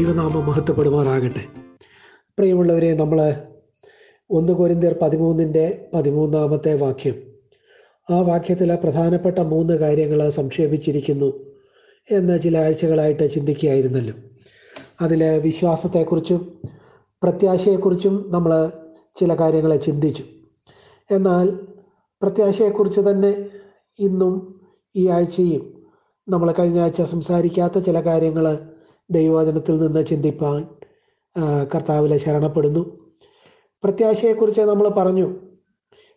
ദൈവനാമം മഹത്വപ്പെടുമാറാകട്ടെ പ്രിയമുള്ളവരെ നമ്മൾ ഒന്ന് കോരിന്തിയർ പതിമൂന്നിന്റെ പതിമൂന്നാമത്തെ വാക്യം. ആ വാക്യത്തിലെ പ്രധാനപ്പെട്ട മൂന്ന് കാര്യങ്ങൾ സംക്ഷേപിച്ചിരിക്കുന്നു എന്ന് ചില ആഴ്ചകളായിട്ട് ചിന്തിക്കുകയായിരുന്നല്ലോ. അതിൽ വിശ്വാസത്തെക്കുറിച്ചും പ്രത്യാശയെക്കുറിച്ചും നമ്മൾ ചില കാര്യങ്ങളെ ചിന്തിച്ചു. എന്നാൽ പ്രത്യാശയെക്കുറിച്ച് തന്നെ ഇന്നും ഈ ആഴ്ചയും നമ്മൾ കഴിഞ്ഞ ആഴ്ച സംസാരിക്കാത്ത ചില കാര്യങ്ങൾ ദൈവവചനത്തിൽ നിന്ന് ചിന്തിപ്പാൻ കർത്താവിലെ ശരണപ്പെടുന്നു. പ്രത്യാശയെക്കുറിച്ച് നമ്മൾ പറഞ്ഞു.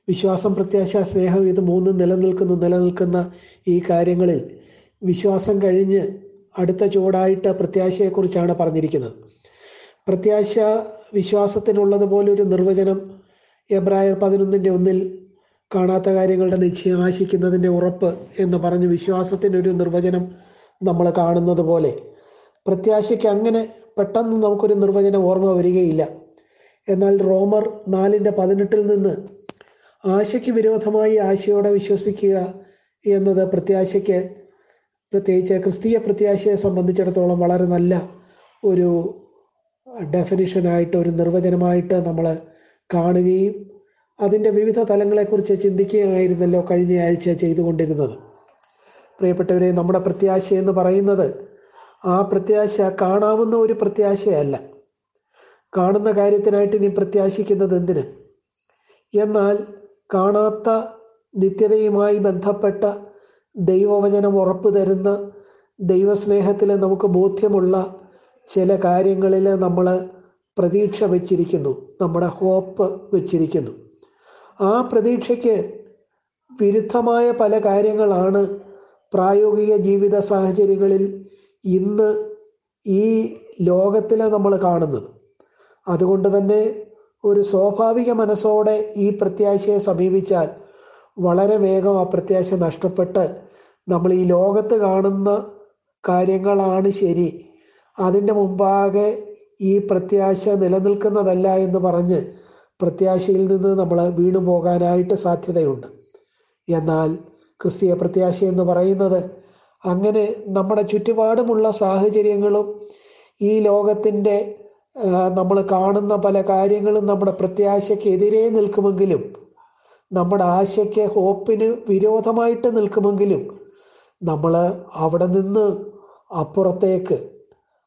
വിശ്വാസം പ്രത്യാശ സ്നേഹം ഇത് മൂന്നും നിലനിൽക്കുന്നു. നിലനിൽക്കുന്ന ഈ കാര്യങ്ങളിൽ വിശ്വാസം കഴിഞ്ഞ് അടുത്ത ചുവടായിട്ട് പ്രത്യാശയെക്കുറിച്ചാണ് പറഞ്ഞിരിക്കുന്നത്. പ്രത്യാശ വിശ്വാസത്തിനുള്ളതുപോലെ ഒരു നിർവചനം എബ്രായർ പതിനൊന്നിന്റെ ഒന്നിൽ കാണാത്ത കാര്യങ്ങളുടെ നിശ്ചയം ആശിക്കുന്നതിന്റെ ഉറപ്പ് എന്ന് പറഞ്ഞ് വിശ്വാസത്തിനൊരു നിർവചനം നമ്മൾ കാണുന്നത് പോലെ. പ്രത്യാശയ്ക്ക് അങ്ങനെ പെട്ടെന്ന് നമുക്കൊരു നിർവചന ഓർമ്മ വരികയില്ല. എന്നാൽ റോമർ നാലിന്റെ പതിനെട്ടിൽ നിന്ന് ആശയ്ക്ക് വിരോധമായി ആശയോടെ വിശ്വസിക്കുക എന്നത് പ്രത്യാശയ്ക്ക് പ്രത്യേകിച്ച് ക്രിസ്തീയ പ്രത്യാശയെ സംബന്ധിച്ചിടത്തോളം വളരെ നല്ല ഒരു ഡെഫിനിഷനായിട്ട് ഒരു നിർവചനമായിട്ട് നമ്മൾ കാണുകയും അതിന്റെ വിവിധ തലങ്ങളെക്കുറിച്ച് ചിന്തിക്കുകയായിരുന്നല്ലോ കഴിഞ്ഞയാഴ്ച ചെയ്തുകൊണ്ടിരുന്നത്. പ്രിയപ്പെട്ടവരെ നമ്മുടെ പ്രത്യാശ എന്ന് പറയുന്നത് ആ പ്രത്യാശ കാണാവുന്ന ഒരു പ്രത്യാശയല്ല. കാണുന്ന കാര്യത്തിനായിട്ട് നീ പ്രത്യാശിക്കുന്നത് എന്തിന്? എന്നാൽ കാണാത്ത നിത്യതയുമായി ബന്ധപ്പെട്ട ദൈവവചനം ഉറപ്പു തരുന്ന ദൈവസ്നേഹത്തിൽ നമുക്ക് ബോധ്യമുള്ള ചില കാര്യങ്ങളിൽ നമ്മൾ പ്രതീക്ഷ വച്ചിരിക്കുന്നു. നമ്മുടെ ഹോപ്പ് വച്ചിരിക്കുന്നു. ആ പ്രതീക്ഷയ്ക്ക് വിരുദ്ധമായ പല കാര്യങ്ങളാണ് പ്രായോഗിക ജീവിത സാഹചര്യങ്ങളിൽ ഇന്ന് ഈ ലോകത്തിൽ നമ്മൾ കാണുന്നത്. അതുകൊണ്ട് തന്നെ ഒരു സ്വാഭാവിക മനസ്സോടെ ഈ പ്രത്യാശയെ സമീപിച്ചാൽ വളരെ വേഗം ആ പ്രത്യാശ നഷ്ടപ്പെട്ട് നമ്മൾ ഈ ലോകത്ത് കാണുന്ന കാര്യങ്ങളാണ് ശരി. അതിന്റെ മുമ്പാകെ ഈ പ്രത്യാശ നിലനിൽക്കുന്നതല്ല എന്ന് പറഞ്ഞ് പ്രത്യാശയിൽ നിന്ന് നമ്മൾ വീണു പോകാനായിട്ട് സാധ്യതയുണ്ട്. എന്നാൽ ക്രിസ്തീയ പ്രത്യാശ എന്ന് പറയുന്നത് അങ്ങനെ നമ്മുടെ ചുറ്റുപാടുമുള്ള സാഹചര്യങ്ങളും ഈ ലോകത്തിന്റെ നമ്മൾ കാണുന്ന പല കാര്യങ്ങളും നമ്മുടെ പ്രത്യാശയ്ക്കെതിരെ നിൽക്കുമെങ്കിലും നമ്മുടെ ആശയ്ക്ക് ഹോപ്പിന് വിരോധമായിട്ട് നിൽക്കുമെങ്കിലും നമ്മൾ അവിടെ നിന്ന് അപ്പുറത്തേക്ക്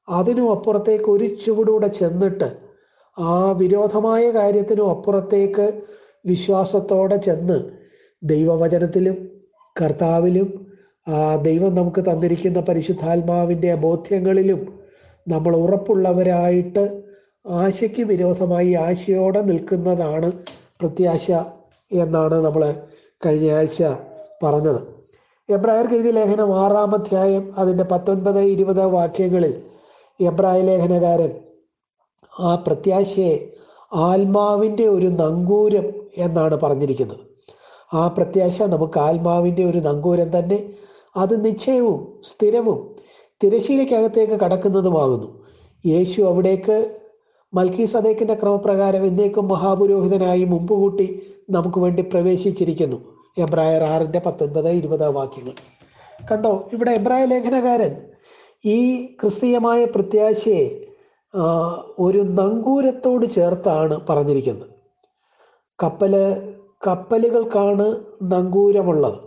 അതിനും അപ്പുറത്തേക്ക് ഒരു ചുവടൂടെ ചെന്നിട്ട് ആ വിരോധമായ കാര്യത്തിനും അപ്പുറത്തേക്ക് വിശ്വാസത്തോടെ ചെന്ന് ദൈവവചനത്തിലും കർത്താവിലും ദൈവം നമുക്ക് തന്നിരിക്കുന്ന പരിശുദ്ധാത്മാവിന്റെ ബോധ്യങ്ങളിലും നമ്മൾ ഉറപ്പുള്ളവരായിട്ട് ആശയ്ക്ക് വിരോധമായി ആശയോടെ നിൽക്കുന്നതാണ് പ്രത്യാശ എന്നാണ് നമ്മൾ കഴിഞ്ഞ ആഴ്ച പറഞ്ഞത്. എബ്രായർ കെഴുതി ലേഖനം ആറാം അധ്യായം അതിന്റെ പത്തൊൻപത് ഇരുപത് വാക്യങ്ങളിൽ എബ്രായ ലേഖനകാരൻ ആ പ്രത്യാശയെ ആത്മാവിന്റെ ഒരു നങ്കൂരം എന്നാണ് പറഞ്ഞിരിക്കുന്നത്. ആ പ്രത്യാശ നമുക്ക് ആത്മാവിന്റെ ഒരു നങ്കൂരം തന്നെ അത് നിശ്ചയവും സ്ഥിരവും തിരശീലയ്ക്കകത്തേക്ക് കടക്കുന്നതുമാകുന്നു. യേശു അവിടേക്ക് മൽക്കി സദേക്കിന്റെ ക്രമപ്രകാരം എന്നേക്കും മഹാപുരോഹിതനായി മുമ്പ് കൂട്ടി നമുക്ക് വേണ്ടി പ്രവേശിച്ചിരിക്കുന്നു. എബ്രായർ ആറിന്റെ പത്തൊൻപത് ഇരുപത് വാക്യങ്ങൾ. കണ്ടോ ഇവിടെ എബ്രായ ലേഖനകാരൻ ഈ ക്രിസ്തീയമായ പ്രത്യാശയെ ഒരു നങ്കൂരത്തോട് ചേർത്താണ് പറഞ്ഞിരിക്കുന്നത്. കപ്പൽ കപ്പലുകൾക്കാണ് നങ്കൂരമുള്ളത്.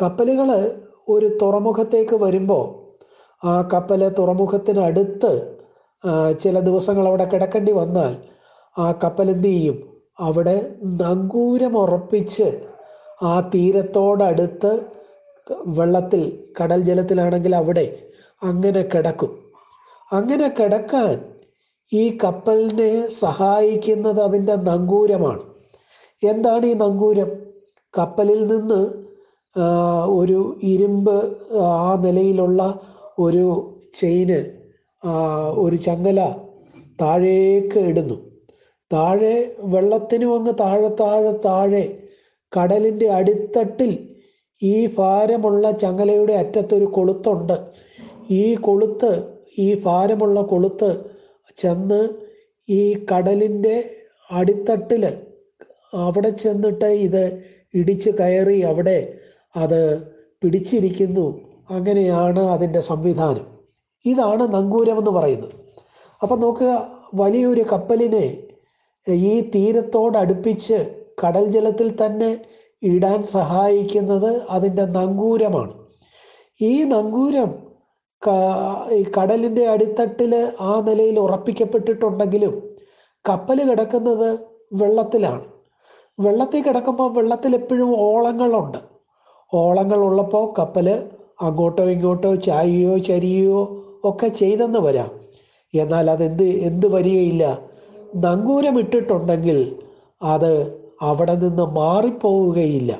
കപ്പലുകൾ ഒരു തുറമുഖത്തേക്ക് വരുമ്പോൾ ആ കപ്പൽ തുറമുഖത്തിനടുത്ത് ചില ദിവസങ്ങൾ അവിടെ കിടക്കേണ്ടി വന്നാൽ ആ കപ്പൽ എന്ത് ചെയ്യും? അവിടെ നങ്കൂരം ഉറപ്പിച്ച് ആ തീരത്തോടടുത്ത് വെള്ളത്തിൽ കടൽ ജലത്തിലാണെങ്കിൽ അവിടെ അങ്ങനെ കിടക്കും. അങ്ങനെ കിടക്കാൻ ഈ കപ്പലിനെ സഹായിക്കുന്നത് അതിന്റെ നങ്കൂരമാണ്. എന്താണ് ഈ നങ്കൂരം? കപ്പലിൽ നിന്ന് ഒരു ഇരുമ്പ് ആ നിലയിലുള്ള ഒരു ചെയിന് ഒരു ചങ്ങല താഴേക്ക് ഇടുന്നു. താഴെ വെള്ളത്തിനും അങ്ങ് താഴെ താഴെ താഴെ കടലിന്റെ അടിത്തട്ടിൽ ഈ ഭാരമുള്ള ചങ്ങലയുടെ അറ്റത്തൊരു കൊളുത്തുണ്ട്. ഈ കൊളുത്ത് ഈ ഭാരമുള്ള കൊളുത്ത് ചെന്ന് ഈ കടലിന്റെ അടിത്തട്ടിൽ അവിടെ ചെന്നിട്ട് ഇത് ഇടിച്ച് കയറി അവിടെ അത് പിടിച്ചിരിക്കുന്നു. അങ്ങനെയാണ് അതിന്റെ സംവിധാനം. ഇതാണ് നങ്കൂരം എന്ന് പറയുന്നത്. അപ്പം നോക്കുക വലിയൊരു കപ്പലിനെ ഈ തീരത്തോടടുപ്പിച്ച് കടൽ ജലത്തിൽ തന്നെ ഇടാൻ സഹായിക്കുന്നത് അതിന്റെ നങ്കൂരമാണ്. ഈ നങ്കൂരം കടലിന്റെ അടിത്തട്ടിൽ ആ നിലയിൽ ഉറപ്പിക്കപ്പെട്ടിട്ടുണ്ടെങ്കിലും കപ്പൽ കിടക്കുന്നത് വെള്ളത്തിലാണ്. വെള്ളത്തിൽ കിടക്കുമ്പോൾ വെള്ളത്തിൽ എപ്പോഴും ഓളങ്ങളുണ്ട്. ഓളങ്ങൾ ഉള്ളപ്പോൾ കപ്പൽ അങ്ങോട്ടോ ഇങ്ങോട്ടോ ചായുകയോ ചരിയുകയോ ഒക്കെ ചെയ്തെന്ന് വരാം. എന്നാൽ അതെന്ത് എന്ത് വരികയില്ല. നങ്കൂരം ഇട്ടിട്ടുണ്ടെങ്കിൽ അത് അവിടെ നിന്ന് മാറിപ്പോവുകയില്ല.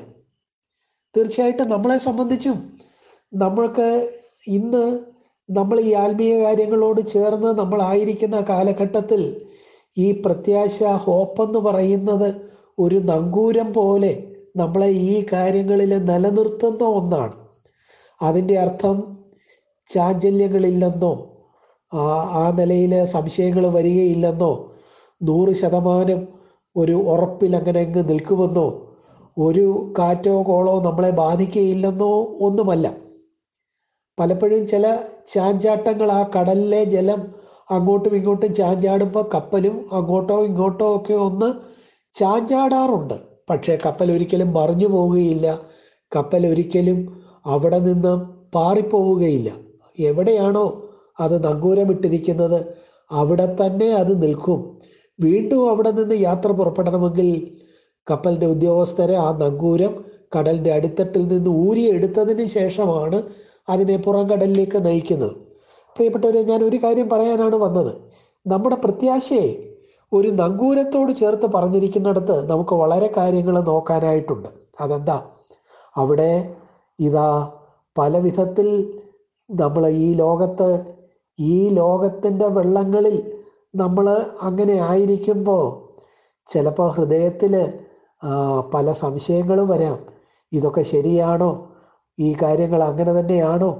തീർച്ചയായിട്ടും നമ്മളെ സംബന്ധിച്ചും നമ്മൾക്ക് ഇന്ന് നമ്മൾ ഈ ആത്മീയ കാര്യങ്ങളോട് ചേർന്ന് നമ്മളായിരിക്കുന്ന കാലഘട്ടത്തിൽ ഈ പ്രത്യാശ ഹോപ്പെന്ന് പറയുന്നത് ഒരു നങ്കൂരം പോലെ നമ്മളെ ഈ കാര്യങ്ങളിൽ നിലനിർത്തുന്ന ഒന്നാണ്. അതിന്റെ അർത്ഥം ചാഞ്ചല്യങ്ങളില്ലെന്നോ ആ നിലയിൽ സംശയങ്ങൾ വരികയില്ലെന്നോ നൂറ് ശതമാനം ഒരു ഉറപ്പിൽ അങ്ങനെ അങ്ങ് നിൽക്കുമെന്നോ ഒരു കാറ്റോ കോളോ നമ്മളെ ബാധിക്കുകയില്ലെന്നോ ഒന്നുമല്ല. പലപ്പോഴും ചില ചാഞ്ചാട്ടങ്ങൾ ആ കടലിലെ ജലം അങ്ങോട്ടും ഇങ്ങോട്ടും ചാഞ്ചാടുമ്പോൾ കപ്പലും അങ്ങോട്ടോ ഇങ്ങോട്ടോ ഒക്കെ ഒന്ന് ചാഞ്ചാടാറുണ്ട്. പക്ഷേ കപ്പൽ ഒരിക്കലും മറിഞ്ഞു പോവുകയില്ല. കപ്പൽ ഒരിക്കലും അവിടെ നിന്ന് പാറിപ്പോവുകയില്ല. എവിടെയാണോ അത് നങ്കൂരമിട്ടിരിക്കുന്നത് അവിടെ തന്നെ അത് നിൽക്കും. വീണ്ടും അവിടെ നിന്ന് യാത്ര പുറപ്പെടണമെങ്കിൽ കപ്പലിന്റെ ഉദ്യോഗസ്ഥരെ ആ നങ്കൂരം കടലിന്റെ അടിത്തട്ടിൽ നിന്ന് ഊരിയെടുത്തതിന് ശേഷമാണ് അതിനെ പുറംകടലിലേക്ക് നയിക്കുന്നത്. പ്രിയപ്പെട്ടവരെ ഞാൻ ഒരു കാര്യം പറയാനാണ് വന്നത്. നമ്മുടെ പ്രത്യാശയെ ഒരു നങ്കൂരത്തോട് ചേർത്ത് പറഞ്ഞിരിക്കുന്നിടത്ത് നമുക്ക് വളരെ കാര്യങ്ങൾ നോക്കാനായിട്ടുണ്ട്. അതെന്താ? അവിടെ ഇതാ പല വിധത്തിൽ നമ്മൾ ഈ ലോകത്ത് ഈ ലോകത്തിന്റെ വെള്ളങ്ങളിൽ നമ്മൾ അങ്ങനെ ആയിരിക്കുമ്പോൾ ചിലപ്പോൾ ഹൃദയത്തിൽ പല സംശയങ്ങളും വരാം. ഇതൊക്കെ ശരിയാണോ? ഈ കാര്യങ്ങൾ അങ്ങനെ തന്നെയാണോ?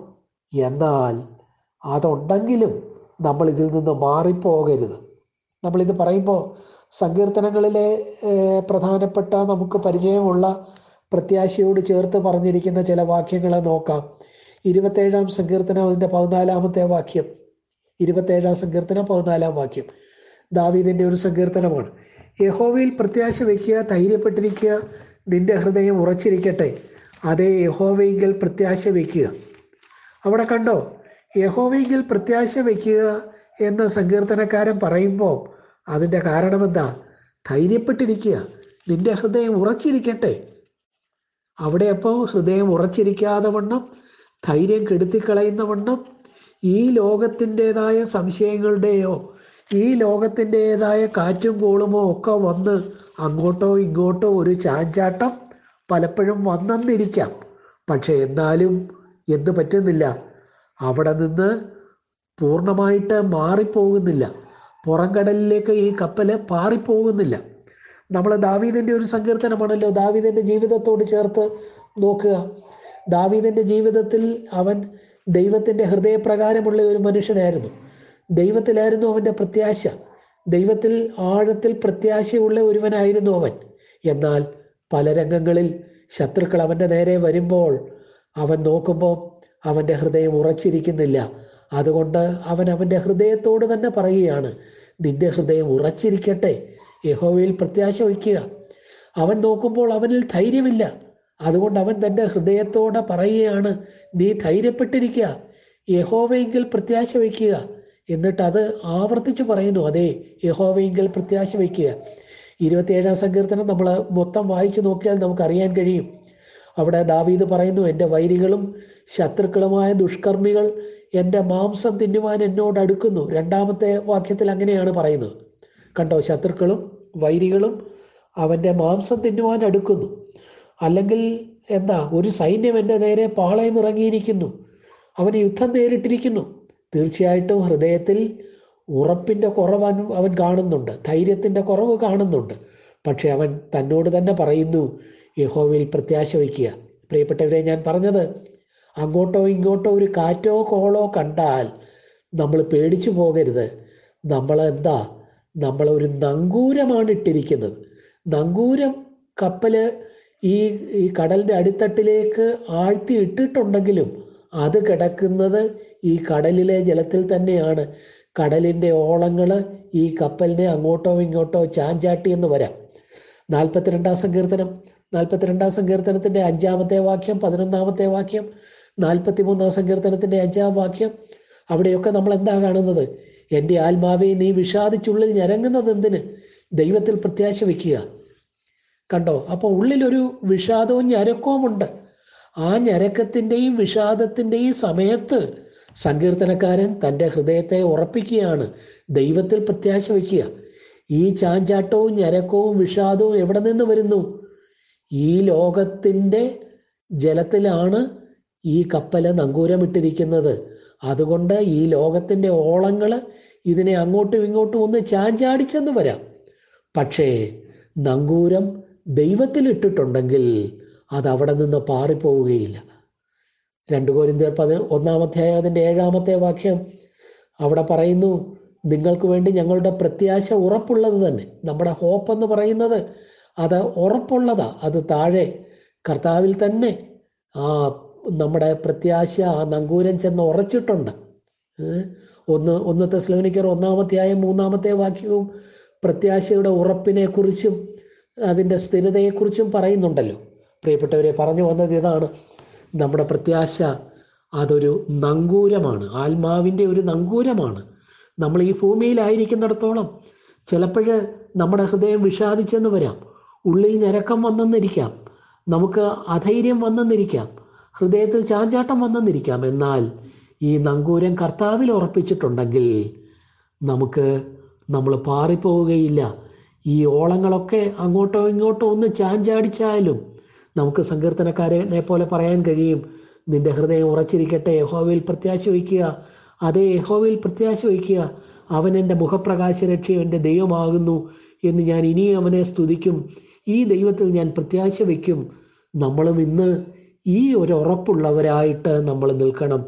എന്നാൽ അതുണ്ടെങ്കിലും നമ്മൾ ഇതിൽ നിന്ന് മാറിപ്പോകരുത്. നമ്മളിത് പറയുമ്പോൾ സങ്കീർത്തനങ്ങളിലെ പ്രധാനപ്പെട്ട നമുക്ക് പരിചയമുള്ള പ്രത്യാശയോട് ചേർത്ത് പറഞ്ഞിരിക്കുന്ന ചില വാക്യങ്ങളെ നോക്കാം. ഇരുപത്തേഴാം സങ്കീർത്തനം അതിന്റെ പതിനാലാമത്തെ വാക്യം. ഇരുപത്തേഴാം സങ്കീർത്തനം പതിനാലാം വാക്യം. ദാവീദിന്റെ ഒരു സങ്കീർത്തനമാണ്. യഹോവയിൽ പ്രത്യാശ വയ്ക്കുക ധൈര്യപ്പെട്ടിരിക്കുക നിന്റെ ഹൃദയം ഉറച്ചിരിക്കട്ടെ. അതേ യഹോവയെങ്കിൽ പ്രത്യാശ വയ്ക്കുക അവിടെ കണ്ടോ? യഹോവയെങ്കിൽ പ്രത്യാശ വയ്ക്കുക എന്ന് സങ്കീർത്തനക്കാരൻ പറയുമ്പോൾ അതിന്റെ കാരണമെന്താ? ധൈര്യപ്പെട്ടിരിക്കുക. നിന്റെ ഹൃദയം ഉറച്ചിരിക്കട്ടെ. അവിടെ അപ്പോൾ ഹൃദയം ഉറച്ചിരിക്കാതെ വണ്ണം ധൈര്യം കെടുത്തിക്കളയുന്ന വണ്ണം ഈ ലോകത്തിന്റെതായ സംശയങ്ങളുടെയോ ഈ ലോകത്തിന്റെതായ കാറ്റും കോളുമോ ഒക്കെ വന്ന് അങ്ങോട്ടോ ഇങ്ങോട്ടോ ഒരു ചാഞ്ചാട്ടം പലപ്പോഴും വന്നെന്നിരിക്കാം. പക്ഷെ എന്നാലും എന്ത് പറ്റുന്നില്ല. അവിടെ നിന്ന് പൂർണമായിട്ട് മാറിപ്പോകുന്നില്ല. പുറംകടലിലേക്ക് ഈ കപ്പൽ പാറിപ്പോകുന്നില്ല. നമ്മൾ ദാവീദിന്റെ ഒരു സങ്കീർത്തനമാണല്ലോ. ദാവീദിന്റെ ജീവിതത്തോട് ചേർത്ത് നോക്കുക. ദാവീദിന്റെ ജീവിതത്തിൽ അവൻ ദൈവത്തിന്റെ ഹൃദയപ്രകാരമുള്ള ഒരു മനുഷ്യനായിരുന്നു. ദൈവത്തിലായിരുന്നു അവന്റെ പ്രത്യാശ. ദൈവത്തിൽ ആഴത്തിൽ പ്രത്യാശയുള്ള ഒരുവനായിരുന്നു അവൻ. എന്നാൽ പല രംഗങ്ങളിൽ ശത്രുക്കൾ അവന്റെ നേരെ വരുമ്പോൾ അവൻ നോക്കുമ്പോൾ അവന്റെ ഹൃദയം ഉറച്ചിരിക്കുന്നില്ല. അതുകൊണ്ട് അവൻ അവന്റെ ഹൃദയത്തോട് തന്നെ പറയുകയാണ് നിന്റെ ഹൃദയം ഉറച്ചിരിക്കട്ടെ യഹോവയിൽ പ്രത്യാശ വയ്ക്കുക. അവൻ നോക്കുമ്പോൾ അവനിൽ ധൈര്യമില്ല. അതുകൊണ്ട് അവൻ തന്റെ ഹൃദയത്തോടെ പറയുകയാണ് നീ ധൈര്യപ്പെട്ടിരിക്കുക യഹോവയെങ്കിൽ പ്രത്യാശ വയ്ക്കുക. എന്നിട്ട് അത് ആവർത്തിച്ചു പറയുന്നു അതെ യഹോവയെങ്കിൽ പ്രത്യാശ വയ്ക്കുക. ഇരുപത്തിയേഴാം സങ്കീർത്തനം നമ്മൾ മൊത്തം വായിച്ചു നോക്കിയാൽ നമുക്കറിയാൻ കഴിയും. അവിടെ ദാവീദ് പറയുന്നു എന്റെ വൈരികളും ശത്രുക്കളുമായ ദുഷ്കർമ്മികൾ എന്റെ മാംസം തിന്നുവാൻ എന്നോട് അടുക്കുന്നു. രണ്ടാമത്തെ വാക്യത്തിൽ അങ്ങനെയാണ് പറയുന്നത്. കണ്ടോ ശത്രുക്കളും വൈരികളും അവന്റെ മാംസം തിന്നുവാൻ അടുക്കുന്നു. അല്ലെങ്കിൽ എന്താ ഒരു സൈന്യം എന്റെ നേരെ പാളയം ഇറങ്ങിയിരിക്കുന്നു. അവന് യുദ്ധം നേരിട്ടിരിക്കുന്നു. തീർച്ചയായിട്ടും ഹൃദയത്തിൽ ഉറപ്പിന്റെ കുറവ് അവൻ കാണുന്നുണ്ട്. ധൈര്യത്തിന്റെ കുറവ് കാണുന്നുണ്ട്. പക്ഷെ അവൻ തന്നോട് തന്നെ പറയുന്നു യഹോവിൽ പ്രത്യാശ വയ്ക്കുക. പ്രിയപ്പെട്ടവരെ ഞാൻ പറഞ്ഞത് അങ്ങോട്ടോ ഇങ്ങോട്ടോ ഒരു കാറ്റോ കോളോ കണ്ടാൽ നമ്മൾ പേടിച്ചു പോകരുത്. നമ്മൾ ഒരു നങ്കൂരമാണ് ഇട്ടിരിക്കുന്നത്. നങ്കൂരം കപ്പൽ ഈ ഈ കടലിന്റെ അടിത്തട്ടിലേക്ക് ആഴ്ത്തി ഇട്ടിട്ടുണ്ടെങ്കിലും അത് കിടക്കുന്നത് ഈ കടലിലെ ജലത്തിൽ തന്നെയാണ്. കടലിന്റെ ഓളങ്ങൾ ഈ കപ്പലിനെ അങ്ങോട്ടോ ഇങ്ങോട്ടോ ചാഞ്ചാട്ടി എന്ന് വരാം. നാൽപ്പത്തിരണ്ടാം സങ്കീർത്തനം. നാൽപ്പത്തിരണ്ടാം സങ്കീർത്തനത്തിന്റെ അഞ്ചാമത്തെ വാക്യം പതിനൊന്നാമത്തെ വാക്യം നാൽപ്പത്തിമൂന്നാം സങ്കീർത്തനത്തിന്റെ അഞ്ചാം വാക്യം. അവിടെയൊക്കെ നമ്മൾ എന്താ കാണുന്നത്? എന്റെ ആത്മാവെ നീ വിഷാദിച്ചുള്ളിൽ ഞരങ്ങുന്നത് എന്തിന്? ദൈവത്തിൽ പ്രത്യാശ വെക്കുക. കണ്ടോ? അപ്പോൾ ഉള്ളിലൊരു വിഷാദവും ഞരക്കവും ഉണ്ട് ആ ഞരക്കത്തിന്റെയും വിഷാദത്തിന്റെയും സമയത്ത് സങ്കീർത്തനക്കാരൻ തന്റെ ഹൃദയത്തെ ഉറപ്പിക്കുകയാണ്. ദൈവത്തിൽ പ്രത്യാശ വയ്ക്കുക ഈ ചാഞ്ചാട്ടവും ഞരക്കവും വിഷാദവും എവിടെ നിന്ന് വരുന്നു? ഈ ലോകത്തിന്റെ ജലത്തിലാണ് ഈ കപ്പൽ നങ്കൂരമിട്ടിരിക്കുന്നത്. അതുകൊണ്ട് ഈ ലോകത്തിന്റെ ഓളങ്ങൾ ഇതിനെ അങ്ങോട്ടും ഇങ്ങോട്ടും ഒന്ന് ചാഞ്ചാടിച്ചെന്ന് വരാം. പക്ഷേ നങ്കൂരം ദൈവത്തിൽ ഇട്ടിട്ടുണ്ടെങ്കിൽ അത് അവിടെ നിന്ന് പാറിപ്പോവുകയില്ല. രണ്ട് കോരിന്തിയർ പതി ഒന്നാമത്തെ അതിന്റെ ഏഴാമത്തെ വാക്യം അവിടെ പറയുന്നു നിങ്ങൾക്ക് വേണ്ടി ഞങ്ങളുടെ പ്രത്യാശ ഉറപ്പുള്ളത് തന്നെ. നമ്മുടെ ഹോപ്പ് എന്ന് പറയുന്നത് അത് ഉറപ്പുള്ളതാ അത് താഴെ. കർത്താവിൽ തന്നെ ആ നമ്മുടെ പ്രത്യാശ ആ നങ്കൂരം ചെന്ന് ഉറച്ചിട്ടുണ്ട്. ഒന്ന് ഒന്ന് ഒന്ന് ഒന്നാമത്തെ ഒന്നാമത്തെയായ മൂന്നാമത്തെ വാക്യവും പ്രത്യാശയുടെ ഉറപ്പിനെ കുറിച്ചും അതിന്റെ സ്ഥിരതയെക്കുറിച്ചും പറയുന്നുണ്ടല്ലോ. പ്രിയപ്പെട്ടവരെ പറഞ്ഞു വന്നത് ഇതാണ്. നമ്മുടെ പ്രത്യാശ അതൊരു നങ്കൂരമാണ്. ആത്മാവിന്റെ ഒരു നങ്കൂരമാണ്. നമ്മൾ ഈ ഭൂമിയിലായിരിക്കുന്നിടത്തോളം ചിലപ്പോൾ നമ്മുടെ ഹൃദയം വിഷാദിച്ചെന്ന് വരാം. ഉള്ളിൽ ഞരക്കം വന്നെന്നിരിക്കാം. നമുക്ക് അധൈര്യം വന്നെന്നിരിക്കാം. ഹൃദയത്തിൽ ചാഞ്ചാട്ടം വന്നെന്നിരിക്കാം. എന്നാൽ ഈ നങ്കൂരം കർത്താവിൽ ഉറപ്പിച്ചിട്ടുണ്ടെങ്കിൽ നമുക്ക് നമ്മൾ പാറിപ്പോവുകയില്ല. ഈ ഓളങ്ങളൊക്കെ അങ്ങോട്ടോ ഇങ്ങോട്ടോ ഒന്ന് ചാഞ്ചാടിച്ചാലും നമുക്ക് സങ്കീർത്തനക്കാരനെ പോലെ പറയാൻ കഴിയും. നിന്റെ ഹൃദയം ഉറച്ചിരിക്കട്ടെ യഹോവയിൽ പ്രത്യാശ വയ്ക്കുക. അതേ യഹോവയിൽ പ്രത്യാശ വയ്ക്കുക. അവൻ എന്റെ മുഖപ്രകാശ രക്ഷയും എന്റെ ദൈവമാകുന്നു എന്ന് ഞാൻ ഇനിയും അവനെ സ്തുതിക്കും. ഈ ദൈവത്തിൽ ഞാൻ പ്രത്യാശ വയ്ക്കും. നമ്മളും ഇന്ന് ഈ ഒരു ഉറപ്പുള്ളവരായിട്ട് നമ്മൾ നിൽക്കണം.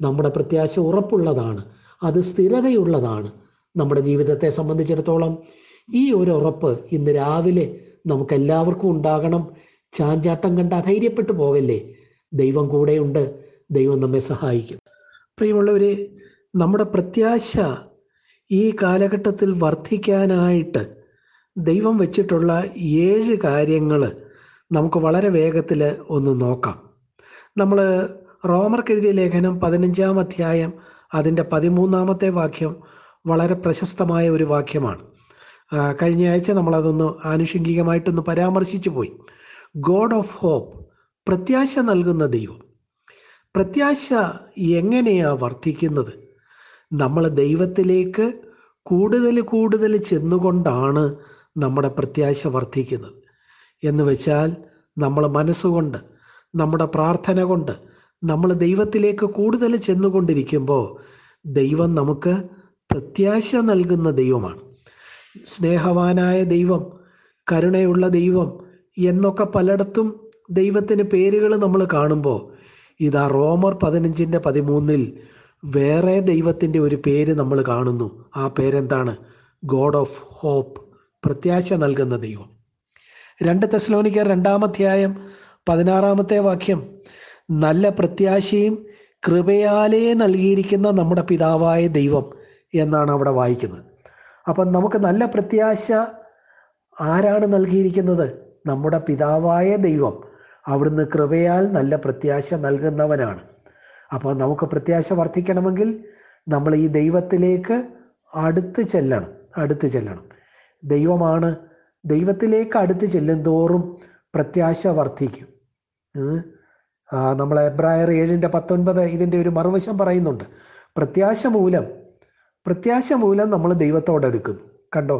നമ്മുടെ പ്രത്യാശ ഉറപ്പുള്ളതാണ്. അത് സ്ഥിരതയുള്ളതാണ് നമ്മുടെ ജീവിതത്തെ സംബന്ധിച്ചിടത്തോളം. ഈ ഒരു ഉറപ്പ് ഇന്ന് രാവിലെ നമുക്കെല്ലാവർക്കും ഉണ്ടാകണം. ചാഞ്ചാട്ടം കണ്ട് അധൈര്യപ്പെട്ടു പോകല്ലേ? ദൈവം കൂടെയുണ്ട്. ദൈവം നമ്മെ സഹായിക്കും. പ്രിയമുള്ളവരെ നമ്മുടെ പ്രത്യാശ ഈ കാലഘട്ടത്തിൽ വർദ്ധിക്കാനായിട്ട് ദൈവം വെച്ചിട്ടുള്ള ഏഴ് കാര്യങ്ങൾ നമുക്ക് വളരെ വേഗത്തിൽ ഒന്ന് നോക്കാം. നമ്മൾ റോമർക്ക് എഴുതിയ ലേഖനം പതിനഞ്ചാം അധ്യായം അതിന്റെ പതിമൂന്നാമത്തെ വാക്യം വളരെ പ്രശസ്തമായ ഒരു വാക്യമാണ്. കഴിഞ്ഞ ആഴ്ച നമ്മളതൊന്ന് ആനുഷംഗികമായിട്ടൊന്ന് പരാമർശിച്ചു പോയി. ഗോഡ് ഓഫ് ഹോപ്പ് പ്രത്യാശ നൽകുന്ന ദൈവം. പ്രത്യാശ എങ്ങനെയാ വർദ്ധിക്കുന്നത് നമ്മൾ ദൈവത്തിലേക്ക് കൂടുതൽ കൂടുതൽ ചെന്നുകൊണ്ടാണ് നമ്മുടെ പ്രത്യാശ വർദ്ധിക്കുന്നത് എന്ന് വെച്ചാൽ നമ്മൾ മനസ്സുകൊണ്ട് നമ്മുടെ പ്രാർത്ഥന കൊണ്ട് നമ്മൾ ദൈവത്തിലേക്ക് കൂടുതൽ ചെന്നുകൊണ്ടിരിക്കുമ്പോൾ ദൈവം നമുക്ക് പ്രത്യാശ നൽകുന്ന ദൈവമാണ്. സ്നേഹവാനായ ദൈവം കരുണയുള്ള ദൈവം എന്നൊക്കെ പലയിടത്തും ദൈവത്തിന് പേരുകൾ നമ്മൾ കാണുമ്പോൾ ഇതാ റോമർ പതിനഞ്ചിന്റെ പതിമൂന്നിൽ വേറെ ദൈവത്തിന്റെ ഒരു പേര് നമ്മൾ കാണുന്നു. ആ പേരെന്താണ്? ഗോഡ് ഓഫ് ഹോപ്പ് പ്രത്യാശ നൽകുന്ന ദൈവം. രണ്ട് തെസ്ലോനിക്കർ രണ്ടാമധ്യായം പതിനാറാമത്തെ വാക്യം. നല്ല പ്രത്യാശയും കൃപയാലേ നൽകിയിരിക്കുന്ന നമ്മുടെ പിതാവായ ദൈവം എന്നാണ് അവിടെ വായിക്കുന്നത്. അപ്പം നമുക്ക് നല്ല പ്രത്യാശ ആരാണ് നൽകിയിരിക്കുന്നത്? നമ്മുടെ പിതാവായ ദൈവം അവിടുന്ന് കൃപയാൽ നല്ല പ്രത്യാശ നൽകുന്നവനാണ്. അപ്പോൾ നമുക്ക് പ്രത്യാശ വർദ്ധിക്കണമെങ്കിൽ നമ്മൾ ഈ ദൈവത്തിലേക്ക് അടുത്ത് ചെല്ലണം അടുത്ത് ചെല്ലണം. ദൈവമാണ് ദൈവത്തിലേക്ക് അടുത്ത് ചെല്ലും തോറും പ്രത്യാശ വർദ്ധിക്കും. നമ്മളെ എബ്രായർ ഏഴിന്റെ പത്തൊൻപത് ഇതിന്റെ ഒരു മറുവശം പറയുന്നുണ്ട്. പ്രത്യാശ മൂലം പ്രത്യാശ മൂലം നമ്മൾ ദൈവത്തോടെടുക്കുന്നു കണ്ടോ?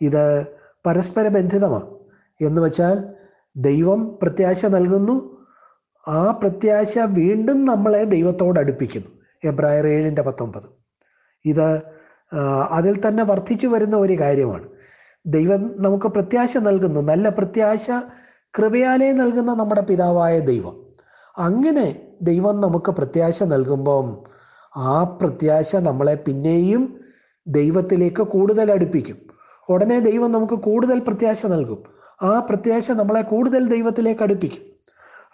ഇത് പരസ്പര ബന്ധിതമാണ് എന്ന് വെച്ചാൽ ദൈവം പ്രത്യാശ നൽകുന്നു. ആ പ്രത്യാശ വീണ്ടും നമ്മളെ ദൈവത്തോട് അടുപ്പിക്കുന്നു. എബ്രായർ ഏഴിന്റെ പത്തൊമ്പത് ഇത് അതിൽ തന്നെ വർദ്ധിച്ചു വരുന്ന ഒരു കാര്യമാണ്. ദൈവം നമുക്ക് പ്രത്യാശ നൽകുന്നു. നല്ല പ്രത്യാശ കൃപയാലേ നൽകുന്ന നമ്മുടെ പിതാവായ ദൈവം. അങ്ങനെ ദൈവം നമുക്ക് പ്രത്യാശ നൽകുമ്പം ആ പ്രത്യാശ നമ്മളെ പിന്നെയും ദൈവത്തിലേക്ക് കൂടുതൽ അടുപ്പിക്കും. ഉടനെ ദൈവം നമുക്ക് കൂടുതൽ പ്രത്യാശ നൽകും. ആ പ്രത്യാശ നമ്മളെ കൂടുതൽ ദൈവത്തിലേക്ക് അടുപ്പിക്കും.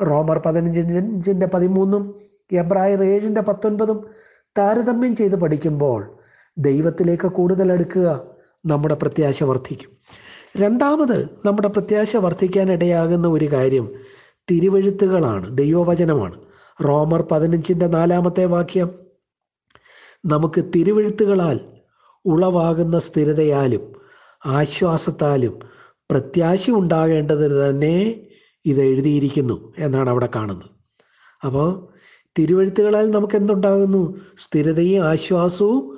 റോമർ പതിനഞ്ചിന്റെ പതിമൂന്നും എബ്രായർ ഏഴിന്റെ പത്തൊൻപതും താരതമ്യം ചെയ്ത് പഠിക്കുമ്പോൾ ദൈവത്തിലേക്ക് കൂടുതൽ അടുക്കുക. നമ്മുടെ പ്രത്യാശ വർദ്ധിക്കും. രണ്ടാമത് നമ്മുടെ പ്രത്യാശ വർദ്ധിക്കാൻ ഇടയാകുന്ന ഒരു കാര്യം തിരുവഴുത്തുകളാണ് ദൈവവചനമാണ്. റോമർ പതിനഞ്ചിന്റെ നാലാമത്തെ വാക്യം നമുക്ക് തിരുവഴുത്തുകളാൽ ഉളവാകുന്ന സ്ഥിരതയാലും ആശ്വാസത്താലും പ്രത്യാശ ഉണ്ടാകേണ്ടതിന് തന്നെ ഇത് എഴുതിയിരിക്കുന്നു എന്നാണ് അവിടെ കാണുന്നത്. അപ്പോൾ തിരുവഴുത്തുകളാൽ നമുക്ക് എന്തുണ്ടാകുന്നു സ്ഥിരതയും ആശ്വാസവും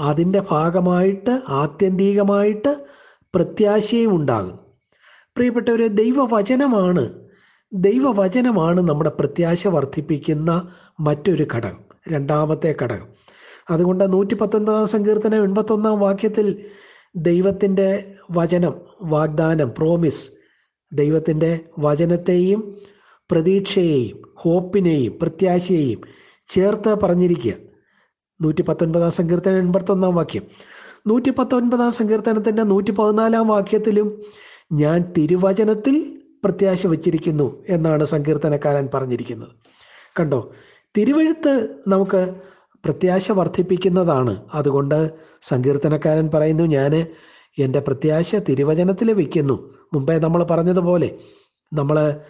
അതിന്റെ ഭാഗമായിട്ട് ആത്യന്തികമായിട്ട് പ്രത്യാശയും ഉണ്ടാകും. പ്രിയപ്പെട്ടവരെ ദൈവവചനമാണ് ദൈവവചനമാണ് നമ്മുടെ പ്രത്യാശ വർദ്ധിപ്പിക്കുന്ന മറ്റൊരു ഘടകം രണ്ടാമത്തെ ഘടകം. അതുകൊണ്ട് നൂറ്റി പത്തൊൻപതാം സങ്കീർത്തനം എൺപത്തൊന്നാം വാക്യത്തിൽ ദൈവത്തിന്റെ വചനം വാഗ്ദാനം പ്രോമിസ് ദൈവത്തിന്റെ വചനത്തെയും പ്രതീക്ഷയെയും ഹോപ്പിനെയും പ്രത്യാശയെയും ചേർത്ത് പറഞ്ഞിരിക്കുക. നൂറ്റി പത്തൊൻപതാം സങ്കീർത്തനം എൺപത്തൊന്നാം വാക്യം. നൂറ്റി പത്തൊൻപതാം സങ്കീർത്തനത്തിന്റെ നൂറ്റി പതിനാലാം വാക്യത്തിലും ഞാൻ തിരുവചനത്തിൽ പ്രത്യാശ വച്ചിരിക്കുന്നു എന്നാണ് സങ്കീർത്തനക്കാരൻ പറഞ്ഞിരിക്കുന്നത്. കണ്ടോ? തിരുവഴുത്ത് നമുക്ക് പ്രത്യാശ വർദ്ധിപ്പിക്കുന്നതാണ്. അതുകൊണ്ട് സങ്കീർത്തനക്കാരൻ പറയുന്നു ഞാൻ എന്റെ പ്രത്യാശ തിരുവചനത്തിൽ വയ്ക്കുന്നു. മുമ്പേ നമ്മൾ പറഞ്ഞതുപോലെ നമ്മൾ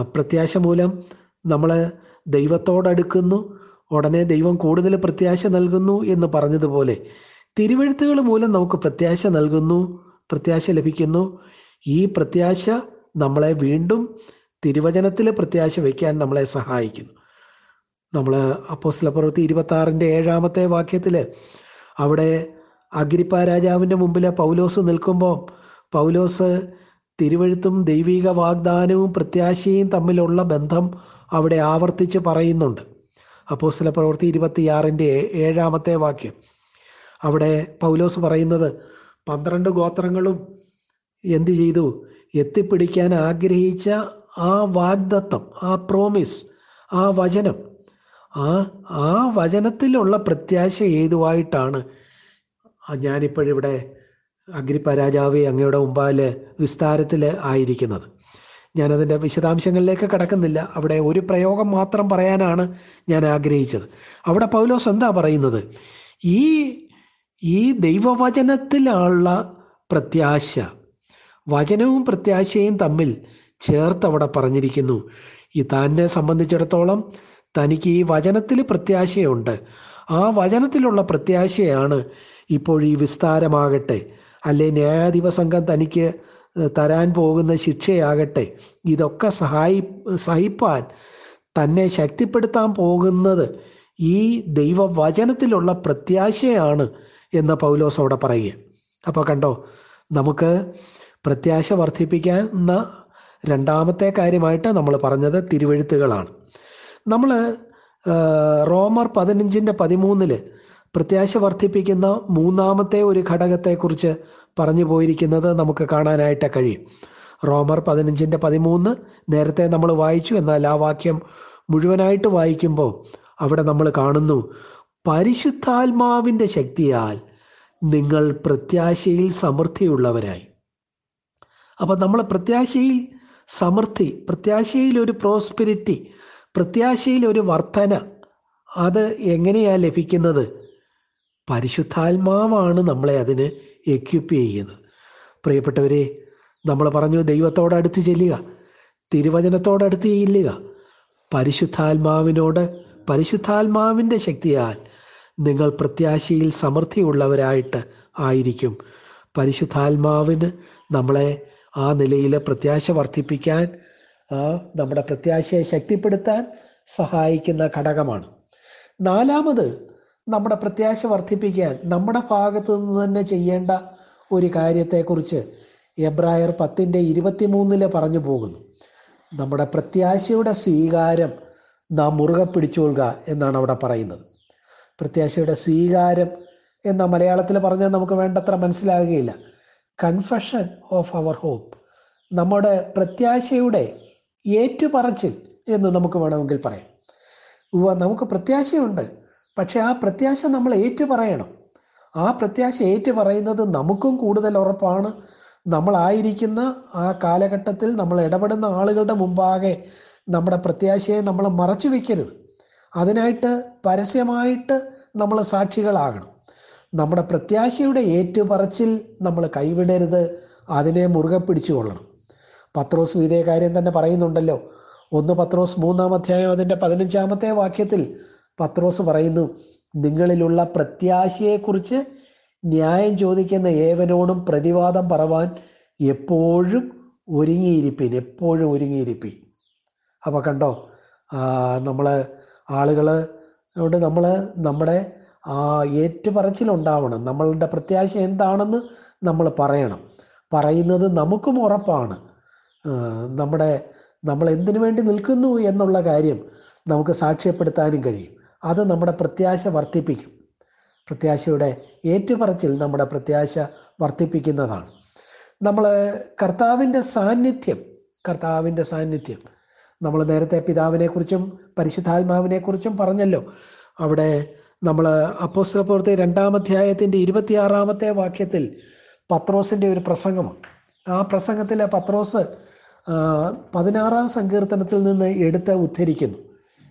പ്രത്യാശ മൂലം നമ്മൾ ദൈവത്തോടടുക്കുന്നു ഉടനെ ദൈവം കൂടുതൽ പ്രത്യാശ നൽകുന്നു എന്ന് പറഞ്ഞതുപോലെ തിരുവഴുത്തുകൾ മൂലം നമുക്ക് പ്രത്യാശ നൽകുന്നു പ്രത്യാശ ലഭിക്കുന്നു. ഈ പ്രത്യാശ നമ്മളെ വീണ്ടും തിരുവചനത്തിലെ പ്രത്യാശ വയ്ക്കാൻ നമ്മളെ സഹായിക്കുന്നു. നമ്മൾ അപ്പോസ്ല പ്രവൃത്തി ഇരുപത്തി ആറിന്റെ ഏഴാമത്തെ വാക്യത്തിൽ അവിടെ അഗ്രിപ്പ രാജാവിന്റെ മുമ്പിൽ പൗലോസ് നിൽക്കുമ്പോൾ പൗലോസ് തിരുവഴുത്തും ദൈവിക വാഗ്ദാനവും പ്രത്യാശയും തമ്മിലുള്ള ബന്ധം അവിടെ ആവർത്തിച്ച് പറയുന്നുണ്ട്. അപ്പോസ്തല പ്രവൃത്തി ഇരുപത്തിയാറിന്റെ ഏഴാമത്തെ വാക്യം. അവിടെ പൗലോസ് പറയുന്നത് പന്ത്രണ്ട് ഗോത്രങ്ങളും എന്ത് ചെയ്തു? എത്തിപ്പിടിക്കാൻ ആഗ്രഹിച്ച ആ വാഗ്ദത്തം ആ പ്രോമിസ് ആ വചനം ആ ആ വചനത്തിലുള്ള പ്രത്യാശ ഏതുവായിട്ടാണ്? ഞാനിപ്പോഴിവിടെ അഗ്രിപ്പ രാജാവ് അങ്ങയുടെ മുമ്പാൽ വിസ്താരത്തിൽ ആയിരിക്കുന്നത്. ഞാനതിന്റെ വിശദാംശങ്ങളിലേക്ക് കടക്കുന്നില്ല. അവിടെ ഒരു പ്രയോഗം മാത്രം പറയാനാണ് ഞാൻ ആഗ്രഹിച്ചത്. അവിടെ പൗലോസ് എന്താ പറയുന്നത്? ഈ ഈ ദൈവവചനത്തിലുള്ള പ്രത്യാശ വചനവും പ്രത്യാശയും തമ്മിൽ ചേർത്ത് അവിടെ പറഞ്ഞിരിക്കുന്നു. ഈ തന്നെ സംബന്ധിച്ചിടത്തോളം തനിക്ക് ഈ വചനത്തിൽ പ്രത്യാശയുണ്ട്. ആ വചനത്തിലുള്ള പ്രത്യാശയാണ് ഇപ്പോൾ ഈ വിസ്താരമാകട്ടെ. അല്ലെ ന്യായാധിപ സംഘം തനിക്ക് തരാൻ പോകുന്ന ശിക്ഷയാകട്ടെ. ഇതൊക്കെ സഹായി സഹിപ്പാൻ തന്നെ ശക്തിപ്പെടുത്താൻ പോകുന്നത് ഈ ദൈവവചനത്തിലുള്ള പ്രത്യാശയാണ് എന്ന് പൗലോസ് അവിടെ പറയുക അപ്പോൾ കണ്ടോ നമുക്ക് പ്രത്യാശ വർദ്ധിപ്പിക്കുന്ന രണ്ടാമത്തെ കാര്യമായിട്ട് നമ്മൾ പറഞ്ഞത് തിരുവഴുത്തുകളാണ്. നമ്മൾ റോമർ പതിനഞ്ചിന്റെ പതിമൂന്നിൽ പ്രത്യാശ വർദ്ധിപ്പിക്കുന്ന മൂന്നാമത്തെ ഒരു ഘടകത്തെക്കുറിച്ച് പറഞ്ഞു പോയിരിക്കുന്നത് നമുക്ക് കാണാനായിട്ട് കഴിയും. റോമർ പതിനഞ്ചിന്റെ പതിമൂന്ന് നേരത്തെ നമ്മൾ വായിച്ചു എന്നാൽ ആ വാക്യം മുഴുവനായിട്ട് വായിക്കുമ്പോൾ അവിടെ നമ്മൾ കാണുന്നു പരിശുദ്ധാത്മാവിന്റെ ശക്തിയാൽ നിങ്ങൾ പ്രത്യാശയിൽ സമൃദ്ധിയുള്ളവരായി. അപ്പം നമ്മൾ പ്രത്യാശയിൽ സമൃദ്ധി പ്രത്യാശയിൽ ഒരു പ്രോസ്പിരിറ്റി പ്രത്യാശയിൽ ഒരു വർധന അത് എങ്ങനെയാണ് ലഭിക്കുന്നത്? പരിശുദ്ധാത്മാവാണ് നമ്മളെ അതിന് എക്യുപ്പ് ചെയ്യുന്നത്. പ്രിയപ്പെട്ടവരെ നമ്മൾ പറഞ്ഞു ദൈവത്തോടടുത്ത് ചെല്ലുക തിരുവചനത്തോടടുത്ത് ചെല്ലുക. പരിശുദ്ധാത്മാവിനോട് പരിശുദ്ധാത്മാവിന്റെ ശക്തിയാൽ നിങ്ങൾ പ്രത്യാശയിൽ സമൃദ്ധിയുള്ളവരായിട്ട് ആയിരിക്കും. പരിശുദ്ധാത്മാവിന് നമ്മളെ ആ നിലയിൽ പ്രത്യാശ വർദ്ധിപ്പിക്കാൻ നമ്മുടെ പ്രത്യാശയെ ശക്തിപ്പെടുത്താൻ സഹായിക്കുന്ന ഘടകമാണ്. നാലാമത് നമ്മുടെ പ്രത്യാശ വർദ്ധിപ്പിക്കാൻ നമ്മുടെ ഭാഗത്തു നിന്ന് തന്നെ ചെയ്യേണ്ട ഒരു കാര്യത്തെക്കുറിച്ച് എബ്രായർ പത്തിന്റെ ഇരുപത്തിമൂന്നിൽ പറഞ്ഞു പോകുന്നു. നമ്മുടെ പ്രത്യാശയുടെ സ്വീകാരം നാം മുറുകെ പിടിച്ചുകൊള്ളുക എന്നാണ് അവിടെ പറയുന്നത്. പ്രത്യാശയുടെ സ്വീകാരം എന്ന മലയാളത്തിൽ പറഞ്ഞാൽ നമുക്ക് വേണ്ടത്ര മനസ്സിലാകുകയില്ല. കൺഫഷൻ ഓഫ് അവർ ഹോപ്പ് നമ്മുടെ പ്രത്യാശയുടെ ഏറ്റുപറച്ചിൽ എന്ന് നമുക്ക് വേണമെങ്കിൽ പറയാം. നമുക്ക് പ്രത്യാശയുണ്ട്. പക്ഷെ ആ പ്രത്യാശ നമ്മൾ ഏറ്റു പറയണം ആ പ്രത്യാശ ഏറ്റു പറയുന്നത് നമുക്കും കൂടുതൽ ഉറപ്പാണ്. നമ്മളായിരിക്കുന്ന ആ കാലഘട്ടത്തിൽ നമ്മൾ ഇടപെടുന്ന ആളുകളുടെ മുമ്പാകെ നമ്മുടെ പ്രത്യാശയെ നമ്മൾ മറച്ചു വയ്ക്കരുത് അതിനായിട്ട് പരസ്യമായിട്ട് നമ്മൾ സാക്ഷികളാകണം. നമ്മുടെ പ്രത്യാശയുടെ ഏറ്റുപറച്ചിൽ നമ്മൾ കൈവിടരുത്. അതിനെ മുറുകെ പിടിച്ചുകൊള്ളണം. പത്രോസ് ഇതേ കാര്യം തന്നെ പറയുന്നുണ്ടല്ലോ. ഒന്ന് പത്രോസ് മൂന്നാം അധ്യായം അതിന്റെ പതിനഞ്ചാമത്തെ വാക്യത്തിൽ പത്രോസ് പറയുന്നു നിങ്ങളിലുള്ള പ്രത്യാശയെക്കുറിച്ച് ന്യായം ചോദിക്കുന്ന ഏവനോടും പ്രതിവാദം പറവാൻ എപ്പോഴും ഒരുങ്ങിയിരിപ്പിൻ എപ്പോഴും ഒരുങ്ങിയിരിപ്പിൻ. അപ്പോൾ കണ്ടോ നമ്മൾ ആളുകൾ ോട് നമ്മൾ നമ്മുടെ ആ ഏറ്റുപറച്ചിലുണ്ടാവണം. നമ്മളുടെ പ്രത്യാശ എന്താണെന്ന് നമ്മൾ പറയണം. പറയുന്നത് നമുക്കും ഉറപ്പാണ്. നമ്മുടെ നമ്മൾ എന്തിനു വേണ്ടി നിൽക്കുന്നു എന്നുള്ള കാര്യം നമുക്ക് സാക്ഷ്യപ്പെടുത്താനും കഴിയും. അത് നമ്മുടെ പ്രത്യാശ വർദ്ധിപ്പിക്കും. പ്രത്യാശയുടെ ഏറ്റുപറച്ചിൽ നമ്മുടെ പ്രത്യാശ വർദ്ധിപ്പിക്കുന്നതാണ്. നമ്മൾ കർത്താവിന്റെ സാന്നിധ്യം കർത്താവിന്റെ സാന്നിധ്യം. നമ്മൾ നേരത്തെ പിതാവിനെക്കുറിച്ചും പരിശുദ്ധാത്മാവിനെക്കുറിച്ചും പറഞ്ഞല്ലോ. അവിടെ നമ്മൾ അപ്പോസ്തല പ്രവൃത്തി രണ്ടാം അധ്യായത്തിന്റെ ഇരുപത്തിയാറാമത്തെ വാക്യത്തിൽ പത്രോസിന്റെ ഒരു പ്രസംഗമാണ്. ആ പ്രസംഗത്തിൽ പത്രോസ് പതിനാറാം സങ്കീർത്തനത്തിൽ നിന്ന് എടുത്ത് ഉദ്ധരിക്കുന്നു.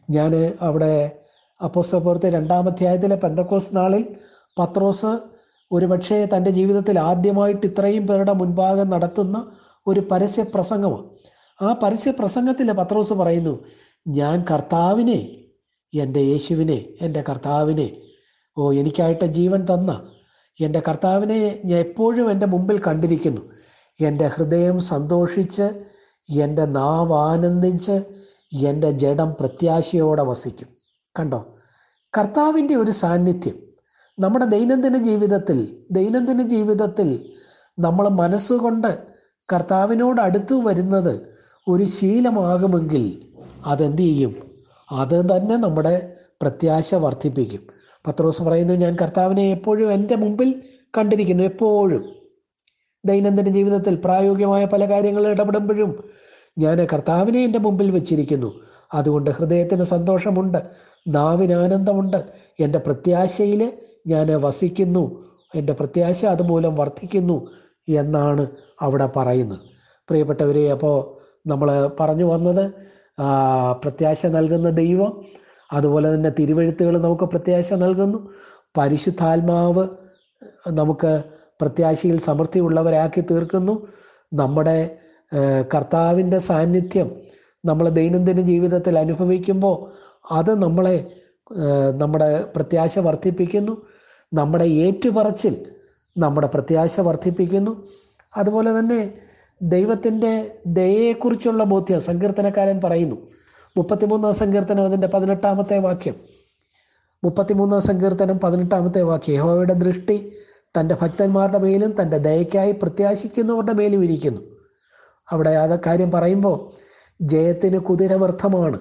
ഞാൻ അവിടെ അപ്പോസ്തല രണ്ടാമധ്യായത്തിലെ രണ്ടാം പെന്തക്കോസ് നാളിൽ പത്രോസ് ഒരുപക്ഷെ തന്റെ ജീവിതത്തിൽ ആദ്യമായിട്ട് ഇത്രയും പേരുടെ മുൻപാകെ നടത്തുന്ന ഒരു പരസ്യ പ്രസംഗമാണ്. ആ പരസ്യ പ്രസംഗത്തിൽ പത്രോസ് പറയുന്നു ഞാൻ കർത്താവിനെ എന്റെ യേശുവിനെ എന്റെ കർത്താവിനെ ഓ എനിക്കായിട്ട് ജീവൻ തന്ന എന്റെ കർത്താവിനെ ഞാൻ എപ്പോഴും എന്റെ മുമ്പിൽ കണ്ടിരിക്കുന്നു. എന്റെ ഹൃദയം സന്തോഷിച്ച് എന്റെ നാവ് ആനന്ദിച്ച് എന്റെ ജഡം പ്രത്യാശയോടെ വസിക്കും. കണ്ടോ? കർത്താവിന്റെ ഒരു സാന്നിധ്യം നമ്മുടെ ദൈനംദിന ജീവിതത്തിൽ ദൈനംദിന ജീവിതത്തിൽ നമ്മൾ മനസ്സുകൊണ്ട് കർത്താവിനോട് അടുത്തു വരുന്നത് ഒരു ശീലമാകുമെങ്കിൽ അതെന്ത് ചെയ്യും? അത് തന്നെ നമ്മുടെ പ്രത്യാശ വർദ്ധിപ്പിക്കും. പത്രോസ് പറയുന്നു ഞാൻ കർത്താവിനെ എപ്പോഴും എന്റെ മുമ്പിൽ കണ്ടിരിക്കുന്നു എപ്പോഴും. ദൈനംദിന ജീവിതത്തിൽ പ്രായോഗികമായ പല കാര്യങ്ങൾ ഇടപെടുമ്പോഴും ഞാൻ കർത്താവിനെ എന്റെ മുമ്പിൽ വെച്ചിരിക്കുന്നു. അതുകൊണ്ട് ഹൃദയത്തിന് സന്തോഷമുണ്ട്. നാവിന് ആനന്ദമുണ്ട് എന്റെ പ്രത്യാശയിൽ ഞാൻ വസിക്കുന്നു. എന്റെ പ്രത്യാശ അതുമൂലം വർദ്ധിക്കുന്നു എന്നാണ് അവിടെ പറയുന്നത്. പ്രിയപ്പെട്ടവരെ അപ്പോൾ നമ്മൾ പറഞ്ഞു വന്നത് പ്രത്യാശ നൽകുന്ന ദൈവം അതുപോലെ തന്നെ തിരുവഴുത്തുകൾ നമുക്ക് പ്രത്യാശ നൽകുന്നു. പരിശുദ്ധാത്മാവ് നമുക്ക് പ്രത്യാശയിൽ സമൃദ്ധിയുള്ളവരാക്കി തീർക്കുന്നു. നമ്മുടെ കർത്താവിന്റെ സാന്നിധ്യം നമ്മൾ ദൈനംദിന ജീവിതത്തിൽ അനുഭവിക്കുമ്പോൾ അത് നമ്മളെ നമ്മുടെ പ്രത്യാശ വർദ്ധിപ്പിക്കുന്നു. നമ്മുടെ ഏറ്റുപറച്ചിൽ നമ്മുടെ പ്രത്യാശ വർദ്ധിപ്പിക്കുന്നു. അതുപോലെ തന്നെ ദൈവത്തിന്റെ ദയയെക്കുറിച്ചുള്ള ബോധ്യം സങ്കീർത്തനക്കാരൻ പറയുന്നു. മുപ്പത്തിമൂന്നാം സങ്കീർത്തനം അതിന്റെ പതിനെട്ടാമത്തെ വാക്യം. മുപ്പത്തിമൂന്നാം സങ്കീർത്തനം പതിനെട്ടാമത്തെ വാക്യം. യഹോവയുടെ ദൃഷ്ടി തന്റെ ഭക്തന്മാരുടെ മേലും തന്റെ ദയക്കായി പ്രത്യാശിക്കുന്നവരുടെ മേലും ഇരിക്കുന്നു. അവിടെ അത് കാര്യം പറയുമ്പോൾ ജയത്തിന് കുതിരവർത്ഥമാണ്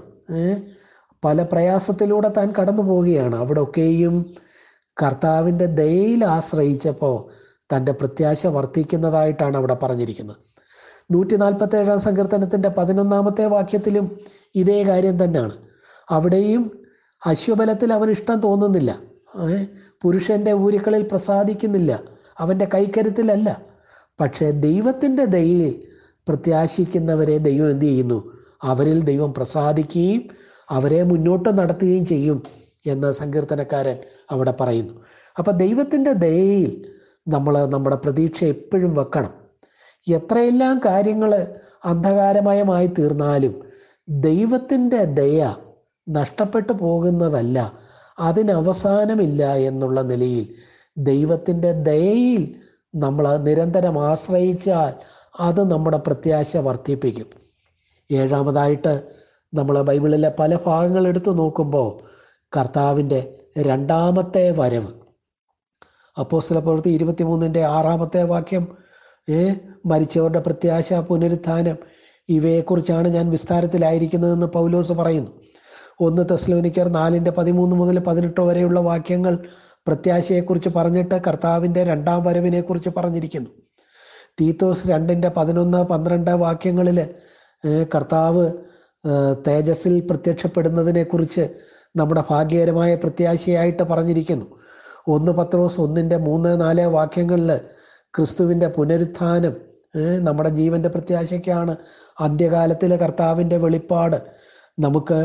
പല പ്രയാസത്തിലൂടെ താൻ കടന്നു പോവുകയാണ് അവിടെ ഒക്കെയും കർത്താവിന്റെ ദയയിൽ ആശ്രയിച്ചപ്പോൾ തന്റെ പ്രത്യാശ വർദ്ധിക്കുന്നതായിട്ടാണ് അവിടെ പറഞ്ഞിരിക്കുന്നത്. നൂറ്റി നാൽപ്പത്തി ഏഴാം സങ്കീർത്തനത്തിന്റെ പതിനൊന്നാമത്തെ വാക്യത്തിലും ഇതേ കാര്യം തന്നെയാണ്. അവിടെയും അശ്വബലത്തിൽ അവൻ ഇഷ്ടം തോന്നുന്നില്ല. പുരുഷന്റെ ഊരുക്കളിൽ പ്രസാദിക്കുന്നില്ല. അവന്റെ കൈക്കരുത്തിലല്ല. പക്ഷേ ദൈവത്തിന്റെ ദയയിൽ പ്രത്യാശിക്കുന്നവരെ ദൈവം എന്ത് ചെയ്യുന്നു? അവരിൽ ദൈവം പ്രസാദിക്കുകയും അവരെ മുന്നോട്ട് നടത്തുകയും ചെയ്യും എന്ന് സങ്കീർത്തനക്കാരൻ അവിടെ പറയുന്നു. അപ്പം ദൈവത്തിന്റെ ദയയിൽ നമ്മൾ നമ്മുടെ പ്രതീക്ഷ എപ്പോഴും വെക്കണം. എത്രയെല്ലാം കാര്യങ്ങൾ അന്ധകാരമയമായി തീർന്നാലും ദൈവത്തിന്റെ ദയ നഷ്ടപ്പെട്ടു പോകുന്നതല്ല അതിനവസാനമില്ല എന്നുള്ള നിലയിൽ ദൈവത്തിന്റെ ദയയിൽ നമ്മൾ നിരന്തരം ആശ്രയിച്ചാൽ അത് നമ്മുടെ പ്രത്യാശ വർദ്ധിപ്പിക്കും. ഏഴാമതായിട്ട് നമ്മൾ ബൈബിളിലെ പല ഭാഗങ്ങൾ എടുത്തു നോക്കുമ്പോൾ കർത്താവിന്റെ രണ്ടാമത്തെ വരവ്. അപ്പോസ്തല പ്രവൃത്തി ഇരുപത്തിമൂന്നിന്റെ ആറാമത്തെ വാക്യം ഏ മരിച്ചവരുടെ പ്രത്യാശ പുനരുത്ഥാനം ഇവയെക്കുറിച്ചാണ് ഞാൻ വിസ്താരത്തിലായിരിക്കുന്നതെന്ന് പൗലോസ് പറയുന്നു. ഒന്ന് തെസ്ലോനിക്കർ നാലിന്റെ പതിമൂന്ന് മുതൽ പതിനെട്ട് വരെയുള്ള വാക്യങ്ങൾ പ്രത്യാശയെക്കുറിച്ച് പറഞ്ഞിട്ട് കർത്താവിന്റെ രണ്ടാം വരവിനെക്കുറിച്ച് പറഞ്ഞിരിക്കുന്നു. തീത്തോസ് രണ്ടിന്റെ പതിനൊന്ന് പന്ത്രണ്ട് വാക്യങ്ങളിൽ കർത്താവ് തേജസ്സിൽ പ്രത്യക്ഷപ്പെടുന്നതിനെ കുറിച്ച് നമ്മുടെ ഭാഗ്യകരമായ പ്രത്യാശയായിട്ട് പറഞ്ഞിരിക്കുന്നു. ഒന്ന് പത്രോസ് ഒന്നിന്റെ മൂന്ന് നാല് വാക്യങ്ങളിൽ ക്രിസ്തുവിന്റെ പുനരുത്ഥാനം നമ്മുടെ ജീവന്റെ പ്രത്യാശയ്ക്കാണ് അന്ത്യകാലത്തിലെ കർത്താവിന്റെ വെളിപ്പാട്. നമുക്ക്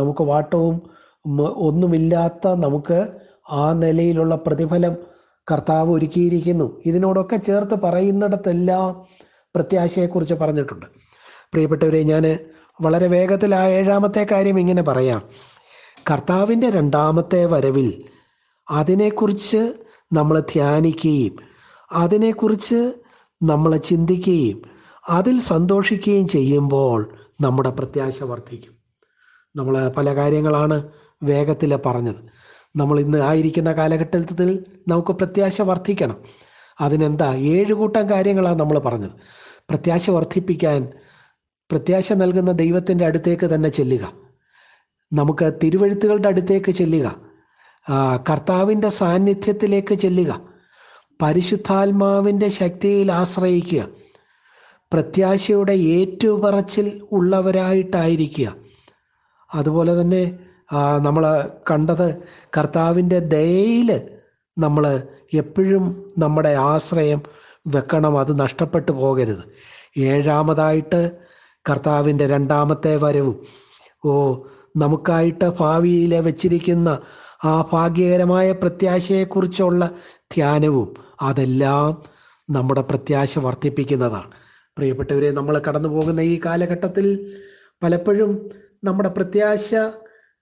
നമുക്ക് വാട്ടവും ഒന്നുമില്ലാത്ത നമുക്ക് ആ നിലയിലുള്ള പ്രതിഫലം കർത്താവ് ഒരുക്കിയിരിക്കുന്നു. ഇതിനോടൊക്കെ ചേർത്ത് പറയുന്നിടത്തെല്ലാം പ്രത്യാശയെക്കുറിച്ച് പറഞ്ഞിട്ടുണ്ട്. പ്രിയപ്പെട്ടവരെ ഞാൻ വളരെ വേഗത്തിൽ ആ ഏഴാമത്തെ കാര്യം ഇങ്ങനെ പറയാം. കർത്താവിന്റെ രണ്ടാമത്തെ വരവിൽ അതിനെക്കുറിച്ച് നമ്മൾ ധ്യാനിക്കുകയും അതിനെക്കുറിച്ച് നമ്മൾ ചിന്തിക്കുകയും അതിൽ സന്തോഷിക്കുകയും ചെയ്യുമ്പോൾ നമ്മുടെ പ്രത്യാശ വർദ്ധിക്കും. നമ്മൾ പല കാര്യങ്ങളാണ് വേഗത്തിൽ പറഞ്ഞത്. നമ്മൾ ഇന്ന് ആയിരിക്കുന്ന കാലഘട്ടത്തിൽ നമുക്ക് പ്രത്യാശ വർദ്ധിക്കണം. അതിനെന്താ? ഏഴ് കൂട്ടം കാര്യങ്ങളാണ് നമ്മൾ പറഞ്ഞത്. പ്രത്യാശ വർദ്ധിപ്പിക്കാൻ പ്രത്യാശ നൽകുന്ന ദൈവത്തിന്റെ അടുത്തേക്ക് തന്നെ ചെല്ലുക. നമുക്ക് തിരുവഴുത്തുകളുടെ അടുത്തേക്ക് ചെല്ലുക. കർത്താവിന്റെ സാന്നിധ്യത്തിലേക്ക് ചെല്ലുക. പരിശുദ്ധാത്മാവിന്റെ ശക്തിയിൽ ആശ്രയിക്കുക. പ്രത്യാശയുടെ ഏറ്റുപറച്ചിൽ ഉള്ളവരായിട്ടായിരിക്കുക. അതുപോലെ തന്നെ നമ്മൾ കണ്ടത് കർത്താവിന്റെ ദയയിൽ നമ്മൾ എപ്പോഴും നമ്മുടെ ആശ്രയം വെക്കണം. അത് നഷ്ടപ്പെട്ടു പോകരുത്. ഏഴാമതായിട്ട് കർത്താവിന്റെ രണ്ടാമത്തെ വരവും. ഓ നമുക്കായിട്ട് ഭാവിയിൽ വെച്ചിരിക്കുന്ന ആ ഭാഗ്യകരമായ പ്രത്യാശയെക്കുറിച്ചുള്ള ധ്യാനവും അതെല്ലാം നമ്മുടെ പ്രത്യാശ വർദ്ധിപ്പിക്കുന്നതാണ്. പ്രിയപ്പെട്ടവരെ നമ്മൾ കടന്നു പോകുന്ന ഈ കാലഘട്ടത്തിൽ പലപ്പോഴും നമ്മുടെ പ്രത്യാശ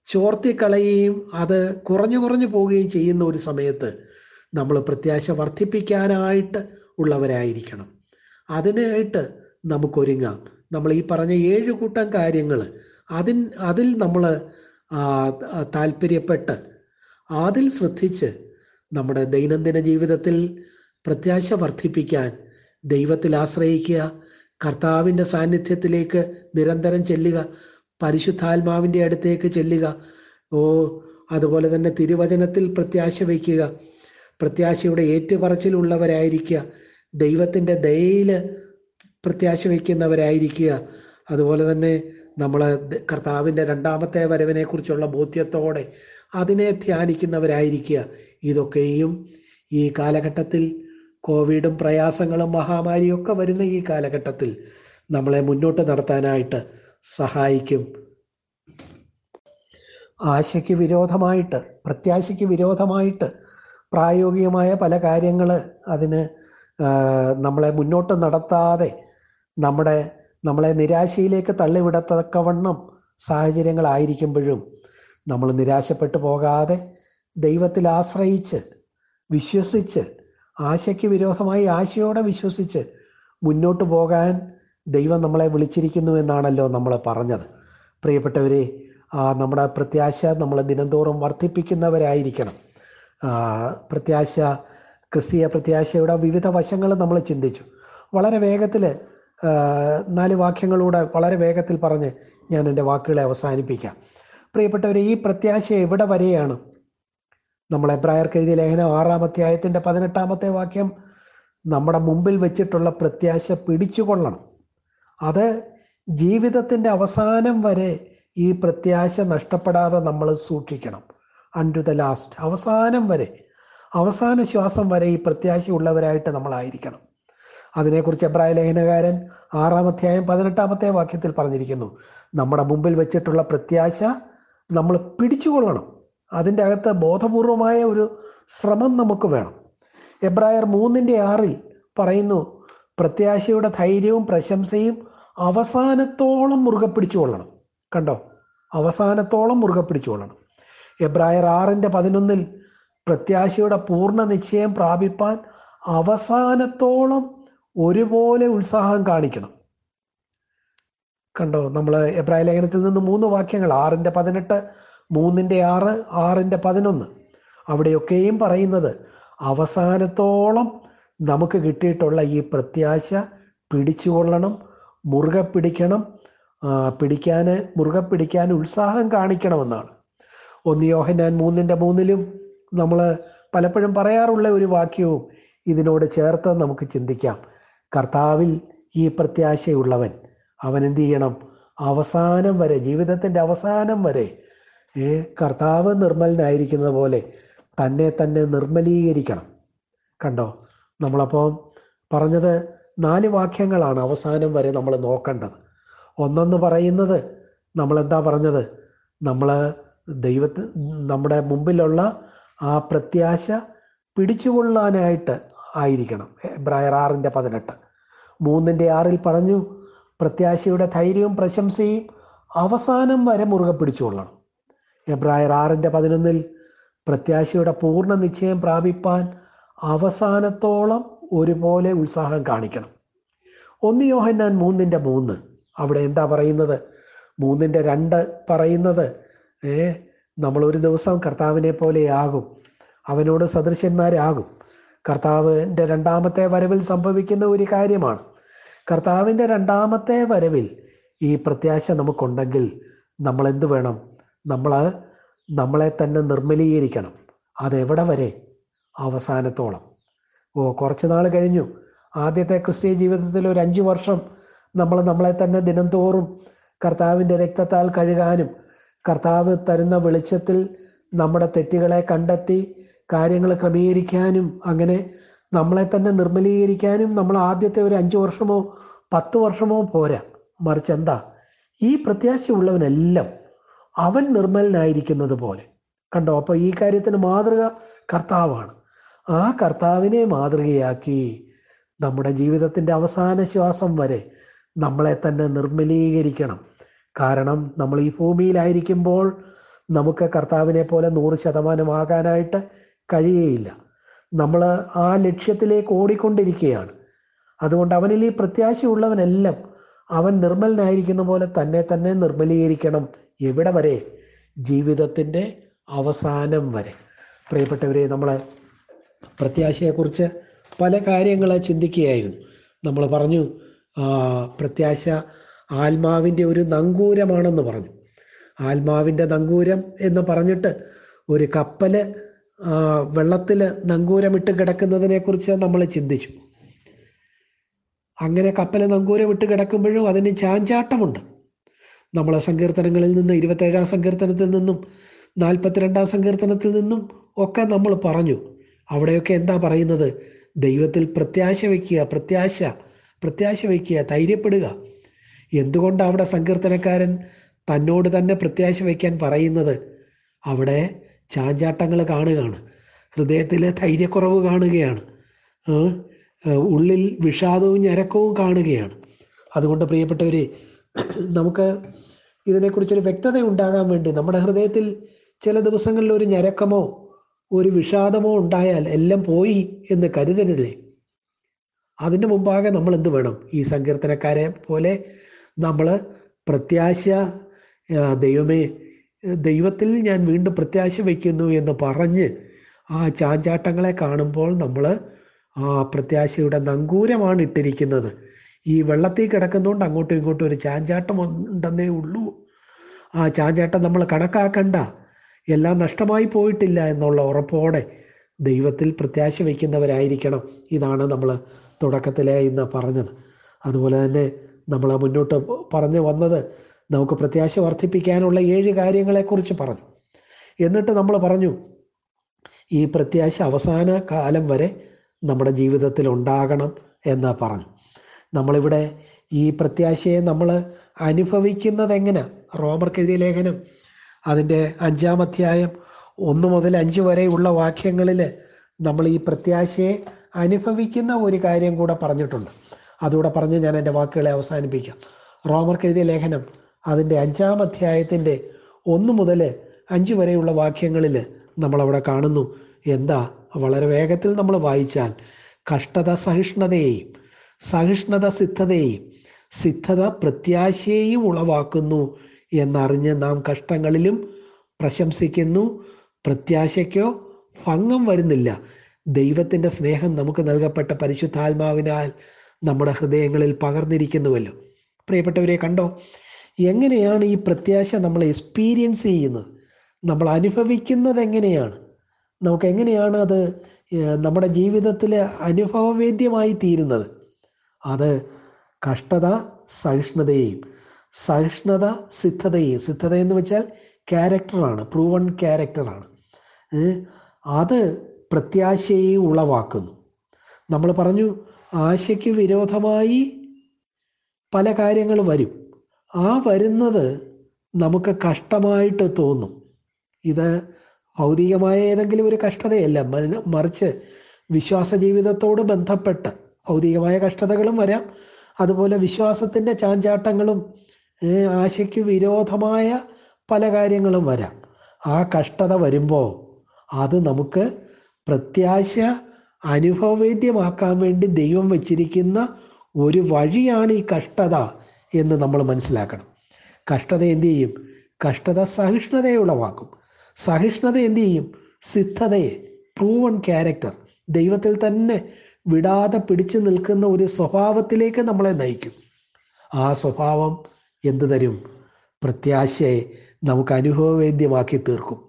ചോർത്തിക്കളയുകയും അത് കുറഞ്ഞു കുറഞ്ഞു പോവുകയും ചെയ്യുന്ന ഒരു സമയത്ത് നമ്മൾ പ്രത്യാശ വർദ്ധിപ്പിക്കാനായിട്ട് ഉള്ളവരായിരിക്കണം. അതിനായിട്ട് നമുക്കൊരുങ്ങാം. നമ്മൾ ഈ പറഞ്ഞ ഏഴ് കൂട്ടം കാര്യങ്ങൾ അതിൻ അതിൽ നമ്മൾ താല്പര്യപ്പെട്ട് അതിൽ ശ്രദ്ധിച്ച് നമ്മുടെ ദൈനംദിന ജീവിതത്തിൽ പ്രത്യാശ വർദ്ധിപ്പിക്കാൻ ദൈവത്തിൽ ആശ്രയിക്കുക കർത്താവിന്റെ സാന്നിധ്യത്തിലേക്ക് നിരന്തരം ചെല്ലുക പരിശുദ്ധാത്മാവിന്റെ അടുത്തേക്ക് ചെല്ലുക ഓ അതുപോലെ തന്നെ തിരുവചനത്തിൽ പ്രത്യാശ വയ്ക്കുക പ്രത്യാശയുടെ ഏറ്റുപറച്ചിലുള്ളവരായിരിക്കുക ദൈവത്തിന്റെ ദയയിൽ പ്രത്യാശ വയ്ക്കുന്നവരായിരിക്കുക അതുപോലെ തന്നെ നമ്മൾ കർത്താവിന്റെ രണ്ടാമത്തെ വരവിനെക്കുറിച്ചുള്ള ബോധ്യത്തോടെ അതിനെ ധ്യാനിക്കുന്നവരായിരിക്കുക. ഇതൊക്കെയും ഈ കാലഘട്ടത്തിൽ കോവിഡും പ്രയാസങ്ങളും മഹാമാരിയും ഒക്കെ വരുന്ന ഈ കാലഘട്ടത്തിൽ നമ്മളെ മുന്നോട്ട് നടത്താനായിട്ട് സഹായിക്കും. ആശയ്ക്ക് വിരോധമായിട്ട് പ്രത്യാശയ്ക്ക് വിരോധമായിട്ട് പ്രായോഗികമായ പല കാര്യങ്ങൾ അതിന് നമ്മളെ മുന്നോട്ട് നടത്താതെ നമ്മുടെ നമ്മളെ നിരാശയിലേക്ക് തള്ളിവിടത്തക്കവണ്ണം സാഹചര്യങ്ങളായിരിക്കുമ്പോഴും നമ്മൾ നിരാശപ്പെട്ടു പോകാതെ ദൈവത്തിൽ ആശ്രയിച്ച് വിശ്വസിച്ച് ആശയ്ക്ക് വിരോധമായി ആശയോടെ വിശ്വസിച്ച് മുന്നോട്ട് പോകാൻ ദൈവം നമ്മളെ വിളിച്ചിരിക്കുന്നു എന്നാണല്ലോ നമ്മൾ പറഞ്ഞത്. പ്രിയപ്പെട്ടവരെ നമ്മുടെ പ്രത്യാശ നമ്മൾ ദിനംതോറും വർദ്ധിപ്പിക്കുന്നവരായിരിക്കണം. പ്രത്യാശ ക്രിസ്തീയ പ്രത്യാശയുടെ വിവിധ വശങ്ങൾ നമ്മൾ ചിന്തിച്ചു. വളരെ വേഗത്തിൽ നാല് വാക്യങ്ങളൂടെ വളരെ വേഗത്തിൽ പറഞ്ഞ് ഞാൻ എന്റെ വാക്കുകളെ അവസാനിപ്പിക്കാം. പ്രിയപ്പെട്ടവരെ ഈ പ്രത്യാശ എവിടെ വരെയാണ്? നമ്മൾ എബ്രായർക്ക് എഴുതിയ ലേഖനം ആറാം അധ്യായത്തിന്റെ പതിനെട്ടാമത്തെ വാക്യം നമ്മുടെ മുമ്പിൽ വെച്ചിട്ടുള്ള പ്രത്യാശ പിടിച്ചുകൊള്ളണം. അത് ജീവിതത്തിന്റെ അവസാനം വരെ ഈ പ്രത്യാശ നഷ്ടപ്പെടാതെ നമ്മൾ സൂക്ഷിക്കണം. അൺ ടു ദ ലാസ്റ്റ് അവസാനം വരെ. അവസാന ശ്വാസം വരെ ഈ പ്രത്യാശ ഉള്ളവരായിട്ട് നമ്മളായിരിക്കണം. അതിനെക്കുറിച്ച് എബ്രായ ലേഖനകാരൻ ആറാം അധ്യായം പതിനെട്ടാമത്തെ വാക്യത്തിൽ പറഞ്ഞിരിക്കുന്നു. നമ്മുടെ മുമ്പിൽ വെച്ചിട്ടുള്ള പ്രത്യാശ നമ്മൾ പിടിച്ചുകൊള്ളണം അതിന്റെ അകത്ത് ബോധപൂർവമായ ഒരു ശ്രമം നമുക്ക് വേണം. എബ്രായർ മൂന്നിന്റെ ആറിൽ പറയുന്നു പ്രത്യാശയുടെ ധൈര്യവും പ്രശംസയും അവസാനത്തോളം മുറുകെ പിടിച്ചുകൊള്ളണം കണ്ടോ? അവസാനത്തോളം മുറുകെ പിടിച്ചുകൊള്ളണം എബ്രായർ ആറിന്റെ പതിനൊന്നിൽ പ്രത്യാശയുടെ പൂർണ നിശ്ചയം പ്രാപിപ്പാൻ അവസാനത്തോളം ഒരുപോലെ ഉത്സാഹം കാണിക്കണം. കണ്ടോ? നമ്മൾ എബ്രായ ലേഖനത്തിൽ നിന്ന് മൂന്ന് വാക്യങ്ങൾ ആറിന്റെ പതിനെട്ട് മൂന്നിന്റെ ആറ് ആറിന്റെ പതിനൊന്ന്. അവിടെയൊക്കെയും പറയുന്നത് അവസാനത്തോളം നമുക്ക് കിട്ടിയിട്ടുള്ള ഈ പ്രത്യാശ പിടിച്ചുകൊള്ളണം മുറുകെ പിടിക്കണം പിടിക്കാൻ മുറുകെ പിടിക്കാൻ ഉത്സാഹം കാണിക്കണമെന്നാണ്. ഒന്ന് യോഹന്നാൻ മൂന്നിന്റെ മൂന്നിലും നമ്മൾ പലപ്പോഴും പറയാറുള്ള ഒരു വാക്യവും ഇതിനോട് ചേർത്ത് നമുക്ക് ചിന്തിക്കാം. കർത്താവിൽ ഈ പ്രത്യാശയുള്ളവൻ. അവൻ എന്ത് ചെയ്യണം? അവസാനം വരെ ജീവിതത്തിന്റെ അവസാനം വരെ കർത്താവ് നിർമ്മലനായിരിക്കുന്ന പോലെ തന്നെ തന്നെ നിർമ്മലീകരിക്കണം. കണ്ടോ? നമ്മളപ്പോൾ പറഞ്ഞത് നാല് വാക്യങ്ങളാണ് അവസാനം വരെ നമ്മൾ നോക്കേണ്ടത്. ഒന്നെന്ന് പറയുന്നത് നമ്മൾ എന്താ പറഞ്ഞത്? നമ്മൾ ദൈവത്തെ നമ്മുടെ മുമ്പിലുള്ള ആ പ്രത്യാശ പിടിച്ചുകൊള്ളാനായിട്ട് ആയിരിക്കണം. എബ്രായർ ആറിന്റെ പതിനെട്ട്. മൂന്നിന്റെ ആറിൽ പറഞ്ഞു പ്രത്യാശയുടെ ധൈര്യവും പ്രശംസയും അവസാനം വരെ മുറുകെ പിടിച്ചുകൊള്ളണം. എബ്രായർ ആറിന്റെ പതിനൊന്നിൽ പ്രത്യാശയുടെ പൂർണ നിശ്ചയം പ്രാപിപ്പാൻ അവസാനത്തോളം ഒരുപോലെ ഉത്സാഹം കാണിക്കണം. ഒന്ന് യോഹന്നാൻ മൂന്നിന്റെ മൂന്ന്. അവിടെ എന്താ പറയുന്നത്? മൂന്നിന്റെ രണ്ട് പറയുന്നത് ഏ നമ്മൾ ഒരു ദിവസം കർത്താവിനെ പോലെയാകും. അവനോട് സദൃശ്യന്മാരാകും കർത്താവിന്റെ രണ്ടാമത്തെ വരവിൽ സംഭവിക്കുന്ന ഒരു കാര്യമാണ്. കർത്താവിന്റെ രണ്ടാമത്തെ വരവിൽ ഈ പ്രത്യാശ നമുക്കുണ്ടെങ്കിൽ നമ്മൾ എന്ത് വേണം? നമ്മൾ നമ്മളെ തന്നെ നിർമ്മലീകരിക്കണം. അതെവിടെ വരെ? അവസാനത്തോളം. ഓ കുറച്ച് നാൾ കഴിഞ്ഞു. ആദ്യത്തെ ക്രിസ്തീയ ജീവിതത്തിൽ ഒരു അഞ്ച് വർഷം നമ്മൾ നമ്മളെ തന്നെ ദിനംതോറും കർത്താവിന്റെ രക്തത്താൽ കഴുകാനും കർത്താവ് തരുന്ന വെളിച്ചത്തിൽ നമ്മുടെ തെറ്റുകളെ കണ്ടെത്തി കാര്യങ്ങൾ ക്രമീകരിക്കാനും അങ്ങനെ നമ്മളെ തന്നെ നിർമ്മലീകരിക്കാനും നമ്മൾ ആദ്യത്തെ ഒരു അഞ്ച് വർഷമോ പത്ത് വർഷമോ പോരാ. മറിച്ച് എന്താ? ഈ പ്രത്യാശയുള്ളവനെല്ലാം അവൻ നിർമ്മലനായിരിക്കുന്നത് പോലെ. കണ്ടോ? അപ്പോൾ ഈ കാര്യത്തിന് മാതൃക കർത്താവാണ്. ആ കർത്താവിനെ മാതൃകയാക്കി നമ്മുടെ ജീവിതത്തിന്റെ അവസാന ശ്വാസം വരെ നമ്മളെ തന്നെ നിർമ്മലീകരിക്കണം. കാരണം നമ്മൾ ഈ ഭൂമിയിലായിരിക്കുമ്പോൾ നമുക്ക് കർത്താവിനെ പോലെ നൂറ് ശതമാനമാകാനായിട്ട് കഴിയുകയില്ല നമ്മൾ ആ ലക്ഷ്യത്തിലേക്ക് ഓടിക്കൊണ്ടിരിക്കുകയാണ്. അതുകൊണ്ട് അവനിൽ ഈ പ്രത്യാശയുള്ളവനെല്ലാം അവൻ നിർമ്മലനായിരിക്കുന്ന പോലെ തന്നെ തന്നെ നിർമ്മലീകരിക്കണം എവിടെ വരെ? ജീവിതത്തിന്റെ അവസാനം വരെ. പ്രിയപ്പെട്ടവരെ നമ്മൾ പ്രത്യാശയെക്കുറിച്ച് പല കാര്യങ്ങൾ ചിന്തിക്കുകയായിരുന്നു. നമ്മൾ പറഞ്ഞു പ്രത്യാശ ആത്മാവിന്റെ ഒരു നങ്കൂരമാണെന്ന് പറഞ്ഞു. ആത്മാവിന്റെ നങ്കൂരം എന്ന് പറഞ്ഞിട്ട് ഒരു കപ്പൽ വെള്ളത്തിൽ നങ്കൂരമിട്ട് കിടക്കുന്നതിനെക്കുറിച്ച് നമ്മൾ ചിന്തിച്ചു. അങ്ങനെ കപ്പൽ നങ്കൂരമിട്ട് കിടക്കുമ്പോഴും അതിന് ചാഞ്ചാട്ടമുണ്ട്. നമ്മളെ സങ്കീർത്തനങ്ങളിൽ നിന്ന് ഇരുപത്തേഴാം സങ്കീർത്തനത്തിൽ നിന്നും നാൽപ്പത്തിരണ്ടാം സങ്കീർത്തനത്തിൽ നിന്നും ഒക്കെ നമ്മൾ പറഞ്ഞു. അവിടെയൊക്കെ എന്താ പറയുന്നത്? ദൈവത്തിൽ പ്രത്യാശ വയ്ക്കുക പ്രത്യാശ പ്രത്യാശ വയ്ക്കുക ധൈര്യപ്പെടുക. എന്തുകൊണ്ട് അവിടെ സങ്കീർത്തനക്കാരൻ തന്നോട് തന്നെ പ്രത്യാശ വയ്ക്കാൻ പറയുന്നത്? അവിടെ ചാഞ്ചാട്ടങ്ങൾ കാണുകയാണ്. ഹൃദയത്തിലെ ധൈര്യക്കുറവ് കാണുകയാണ്. ഉള്ളിൽ വിഷാദവും ഞരക്കവും കാണുകയാണ്. അതുകൊണ്ട് പ്രിയപ്പെട്ടവരെ നമുക്ക് ഇതിനെക്കുറിച്ചൊരു വ്യക്തത ഉണ്ടാകാൻ വേണ്ടി നമ്മുടെ ഹൃദയത്തിൽ ചില ദിവസങ്ങളിൽ ഒരു ഞരക്കമോ ഒരു വിഷാദമോ ഉണ്ടായാൽ എല്ലാം പോയി എന്ന് കരുതരുതേ. അതിന് മുമ്പാകെ നമ്മൾ എന്ത് വേണം? ഈ സങ്കീർത്തനക്കാരെ പോലെ നമ്മൾ പ്രത്യാശ ദൈവമേ ദൈവത്തിൽ ഞാൻ വീണ്ടും പ്രത്യാശ വയ്ക്കുന്നു എന്ന് പറഞ്ഞ് ആ ചാഞ്ചാട്ടങ്ങളെ കാണുമ്പോൾ നമ്മൾ ആ പ്രത്യാശയുടെ നങ്കൂരമാണ് ഇട്ടിരിക്കുന്നത്. ഈ വെള്ളത്തിൽ കിടക്കുന്നതുകൊണ്ട് അങ്ങോട്ടും ഇങ്ങോട്ടും ഒരു ചാഞ്ചാട്ടം ഉണ്ടെന്നേ ഉള്ളൂ. ആ ചാഞ്ചാട്ടം നമ്മൾ കണക്കാക്കണ്ട. എല്ലാം നഷ്ടമായി പോയിട്ടില്ല എന്നുള്ള ഉറപ്പോടെ ദൈവത്തിൽ പ്രത്യാശ വയ്ക്കുന്നവരായിരിക്കണം. ഇതാണ് നമ്മൾ തുടക്കത്തിലെ ഇന്ന് പറഞ്ഞത്. അതുപോലെ തന്നെ നമ്മൾ മുന്നോട്ട് പറഞ്ഞു വന്നത് നമുക്ക് പ്രത്യാശ വർദ്ധിപ്പിക്കാനുള്ള ഏഴ് കാര്യങ്ങളെക്കുറിച്ച് പറഞ്ഞു. എന്നിട്ട് നമ്മൾ പറഞ്ഞു ഈ പ്രത്യാശ അവസാന കാലം വരെ നമ്മുടെ ജീവിതത്തിൽ ഉണ്ടാകണം എന്ന് പറഞ്ഞു. നമ്മളിവിടെ ഈ പ്രത്യാശയെ നമ്മൾ അനുഭവിക്കുന്നത് എങ്ങനെ? റോമർ എഴുതിയ ലേഖനം അതിന്റെ അഞ്ചാം അധ്യായം ഒന്ന് മുതൽ അഞ്ച് വരെയുള്ള വാക്യങ്ങളിൽ നമ്മൾ ഈ പ്രത്യാശയെ അനുഭവിക്കുന്ന ഒരു കാര്യം കൂടെ പറഞ്ഞിട്ടുണ്ട്. അതുകൂടെ പറഞ്ഞ് ഞാൻ എന്റെ വാക്കുകളെ അവസാനിപ്പിക്കാം. റോമർ എഴുതിയ ലേഖനം അതിന്റെ അഞ്ചാം അധ്യായത്തിന്റെ ഒന്ന് മുതൽ അഞ്ച് വരെയുള്ള വാക്യങ്ങളിൽ നമ്മളവിടെ കാണുന്നു. എന്താ? വളരെ വേഗത്തിൽ നമ്മൾ വായിച്ചാൽ കഷ്ടത സഹിഷ്ണുതയെയും സഹിഷ്ണുത സിദ്ധതയെയും സിദ്ധത പ്രത്യാശയെയും ഉളവാക്കുന്നു എന്നറിഞ്ഞ് നാം കഷ്ടങ്ങളിലും പ്രശംസിക്കുന്നു. പ്രത്യാശയ്ക്കോ ഭംഗം വരുന്നില്ല. ദൈവത്തിന്റെ സ്നേഹം നമുക്ക് നൽകപ്പെട്ട പരിശുദ്ധാത്മാവിനാൽ നമ്മുടെ ഹൃദയങ്ങളിൽ പകർന്നിരിക്കുന്നുവല്ലോ. പ്രിയപ്പെട്ടവരെ കണ്ടോ? എങ്ങനെയാണ് ഈ പ്രത്യാശ നമ്മൾ എക്സ്പീരിയൻസ് ചെയ്യുന്നത്? നമ്മൾ അനുഭവിക്കുന്നത് എങ്ങനെയാണ്? നമുക്ക് എങ്ങനെയാണ് അത് നമ്മുടെ ജീവിതത്തിൽ അനുഭവവേദ്യമായി തീരുന്നത്? അത് കഷ്ടത സഹിഷ്ണുതയെയും സഹിഷ്ണുത സിദ്ധതയെയും സിദ്ധത എന്ന് വെച്ചാൽ ക്യാരക്ടറാണ് പ്രൂവൺ ക്യാരക്ടറാണ് അത് പ്രത്യാശയെ ഉളവാക്കുന്നു. നമ്മൾ പറഞ്ഞു ആശയ്ക്ക് വിരോധമായി പല കാര്യങ്ങൾ വരും. ആ വരുന്നത് നമുക്ക് കഷ്ടമായിട്ട് തോന്നും. ഇത് ഭൗതികമായ ഏതെങ്കിലും ഒരു കഷ്ടതയല്ല. മറിച്ച് വിശ്വാസ ജീവിതത്തോട് ബന്ധപ്പെട്ട് ഭൗതികമായ കഷ്ടതകളും വരാം. അതുപോലെ വിശ്വാസത്തിന്റെ ചാഞ്ചാട്ടങ്ങളും ആശയ്ക്ക് വിരോധമായ പല കാര്യങ്ങളും വരാം. ആ കഷ്ടത വരുമ്പോൾ അത് നമുക്ക് പ്രത്യാശ അനുഭവവേദ്യമാക്കാൻ വേണ്ടി ദൈവം വച്ചിരിക്കുന്ന ഒരു വഴിയാണ് ഈ കഷ്ടത. എന്ന് നമ്മൾ മനസ്സിലാക്കണം. കഷ്ടത എന്തു ചെയ്യും? കഷ്ടത സഹിഷ്ണുതയെ ഉളവാക്കും സഹിഷ്ണുത എന്തു ചെയ്യും? സിദ്ധതയെ പ്രൂവൺ ക്യാരക്ടർ ദൈവത്തിൽ തന്നെ വിടാതെ പിടിച്ചു നിൽക്കുന്ന ഒരു സ്വഭാവത്തിലേക്ക് നമ്മളെ നയിക്കും. ആ സ്വഭാവം എന്തു തരും? പ്രത്യാശയെ നമുക്ക് അനുഭവവേദ്യമാക്കി തീർക്കും.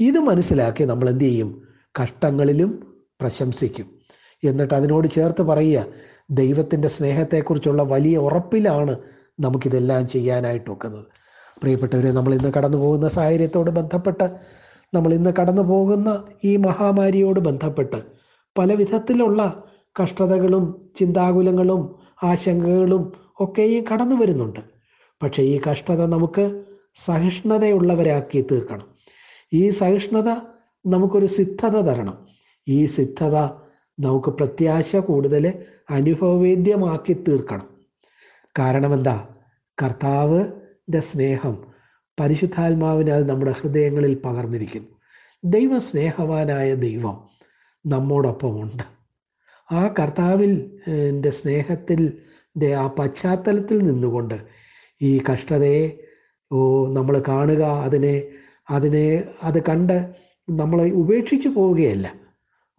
ഇത് മനസ്സിലാക്കി നമ്മൾ എന്ത് ചെയ്യും? കഷ്ടങ്ങളിലും പ്രശംസിക്കും. എന്നിട്ട് അതിനോട് ചേർത്ത് പറയുക ദൈവത്തിന്റെ സ്നേഹത്തെക്കുറിച്ചുള്ള വലിയ ഉറപ്പിലാണ് നമുക്കിതെല്ലാം ചെയ്യാനായിട്ട് നോക്കുന്നത് പ്രിയപ്പെട്ടവരെ നമ്മൾ ഇന്ന് കടന്നു പോകുന്ന സാഹചര്യത്തോട് ബന്ധപ്പെട്ട് നമ്മൾ ഇന്ന് കടന്നു പോകുന്ന ഈ മഹാമാരിയോട് ബന്ധപ്പെട്ട് പല വിധത്തിലുള്ള കഷ്ടതകളും ചിന്താകുലങ്ങളും ആശങ്കകളും ഒക്കെയും കടന്നു വരുന്നുണ്ട്. പക്ഷേ ഈ കഷ്ടത നമുക്ക് സഹിഷ്ണുതയുള്ളവരാക്കി തീർക്കണം. ഈ സഹിഷ്ണുത നമുക്കൊരു സിദ്ധത തരണം. ഈ സിദ്ധത നമുക്ക് പ്രത്യാശ കൂടുതൽ അനുഭവവേദ്യമാക്കി തീർക്കണം. കാരണം എന്താ കർത്താവിന്റെ സ്നേഹം പരിശുദ്ധാത്മാവിനാൽ നമ്മുടെ ഹൃദയങ്ങളിൽ പകർന്നിരിക്കുന്നു. ദൈവ സ്നേഹവാനായ ദൈവം നമ്മോടൊപ്പം ഉണ്ട് ആ കർത്താവിൽ എന്റെ സ്നേഹത്തിന്റെ ആ പശ്ചാത്തലത്തിൽ നിന്നുകൊണ്ട് ഈ കഷ്ടതയെ ഓ നമ്മൾ കാണുക അതിനെ അതിനെ അത് കണ്ട് നമ്മളെ ഉപേക്ഷിച്ചു പോവുകയല്ല.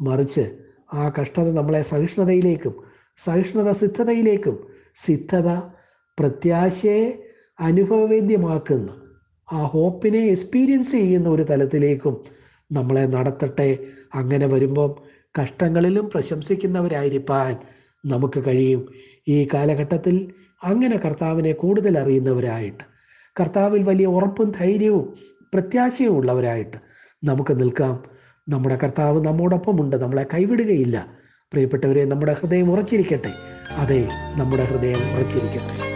മറിച്ച് ആ കഷ്ടത നമ്മളെ സഹിഷ്ണുതയിലേക്കും സഹിഷ്ണുത സിദ്ധതയിലേക്കും സിദ്ധത പ്രത്യാശയെ അനുഭവവേദ്യമാക്കുന്ന ആ ഹോപ്പിനെ എക്സ്പീരിയൻസ് ചെയ്യുന്ന ഒരു തലത്തിലേക്കും നമ്മളെ നടത്തട്ടെ. അങ്ങനെ വരുമ്പം കഷ്ടങ്ങളിലും പ്രശംസിക്കുന്നവരായിരിക്കാൻ നമുക്ക് കഴിയും. ഈ കാലഘട്ടത്തിൽ അങ്ങനെ കർത്താവിനെ കൂടുതൽ അറിയുന്നവരായിട്ട് കർത്താവിൽ വലിയ ഉറപ്പും ധൈര്യവും പ്രത്യാശയും ഉള്ളവരായിട്ട് നമുക്ക് നിൽക്കാം. നമ്മുടെ കർത്താവ് നമ്മോടൊപ്പമുണ്ട് നമ്മളെ കൈവിടുകയില്ല. പ്രിയപ്പെട്ടവരെ നമ്മുടെ ഹൃദയം ഉറച്ചിരിക്കട്ടെ. അതെ നമ്മുടെ ഹൃദയം ഉറച്ചിരിക്കട്ടെ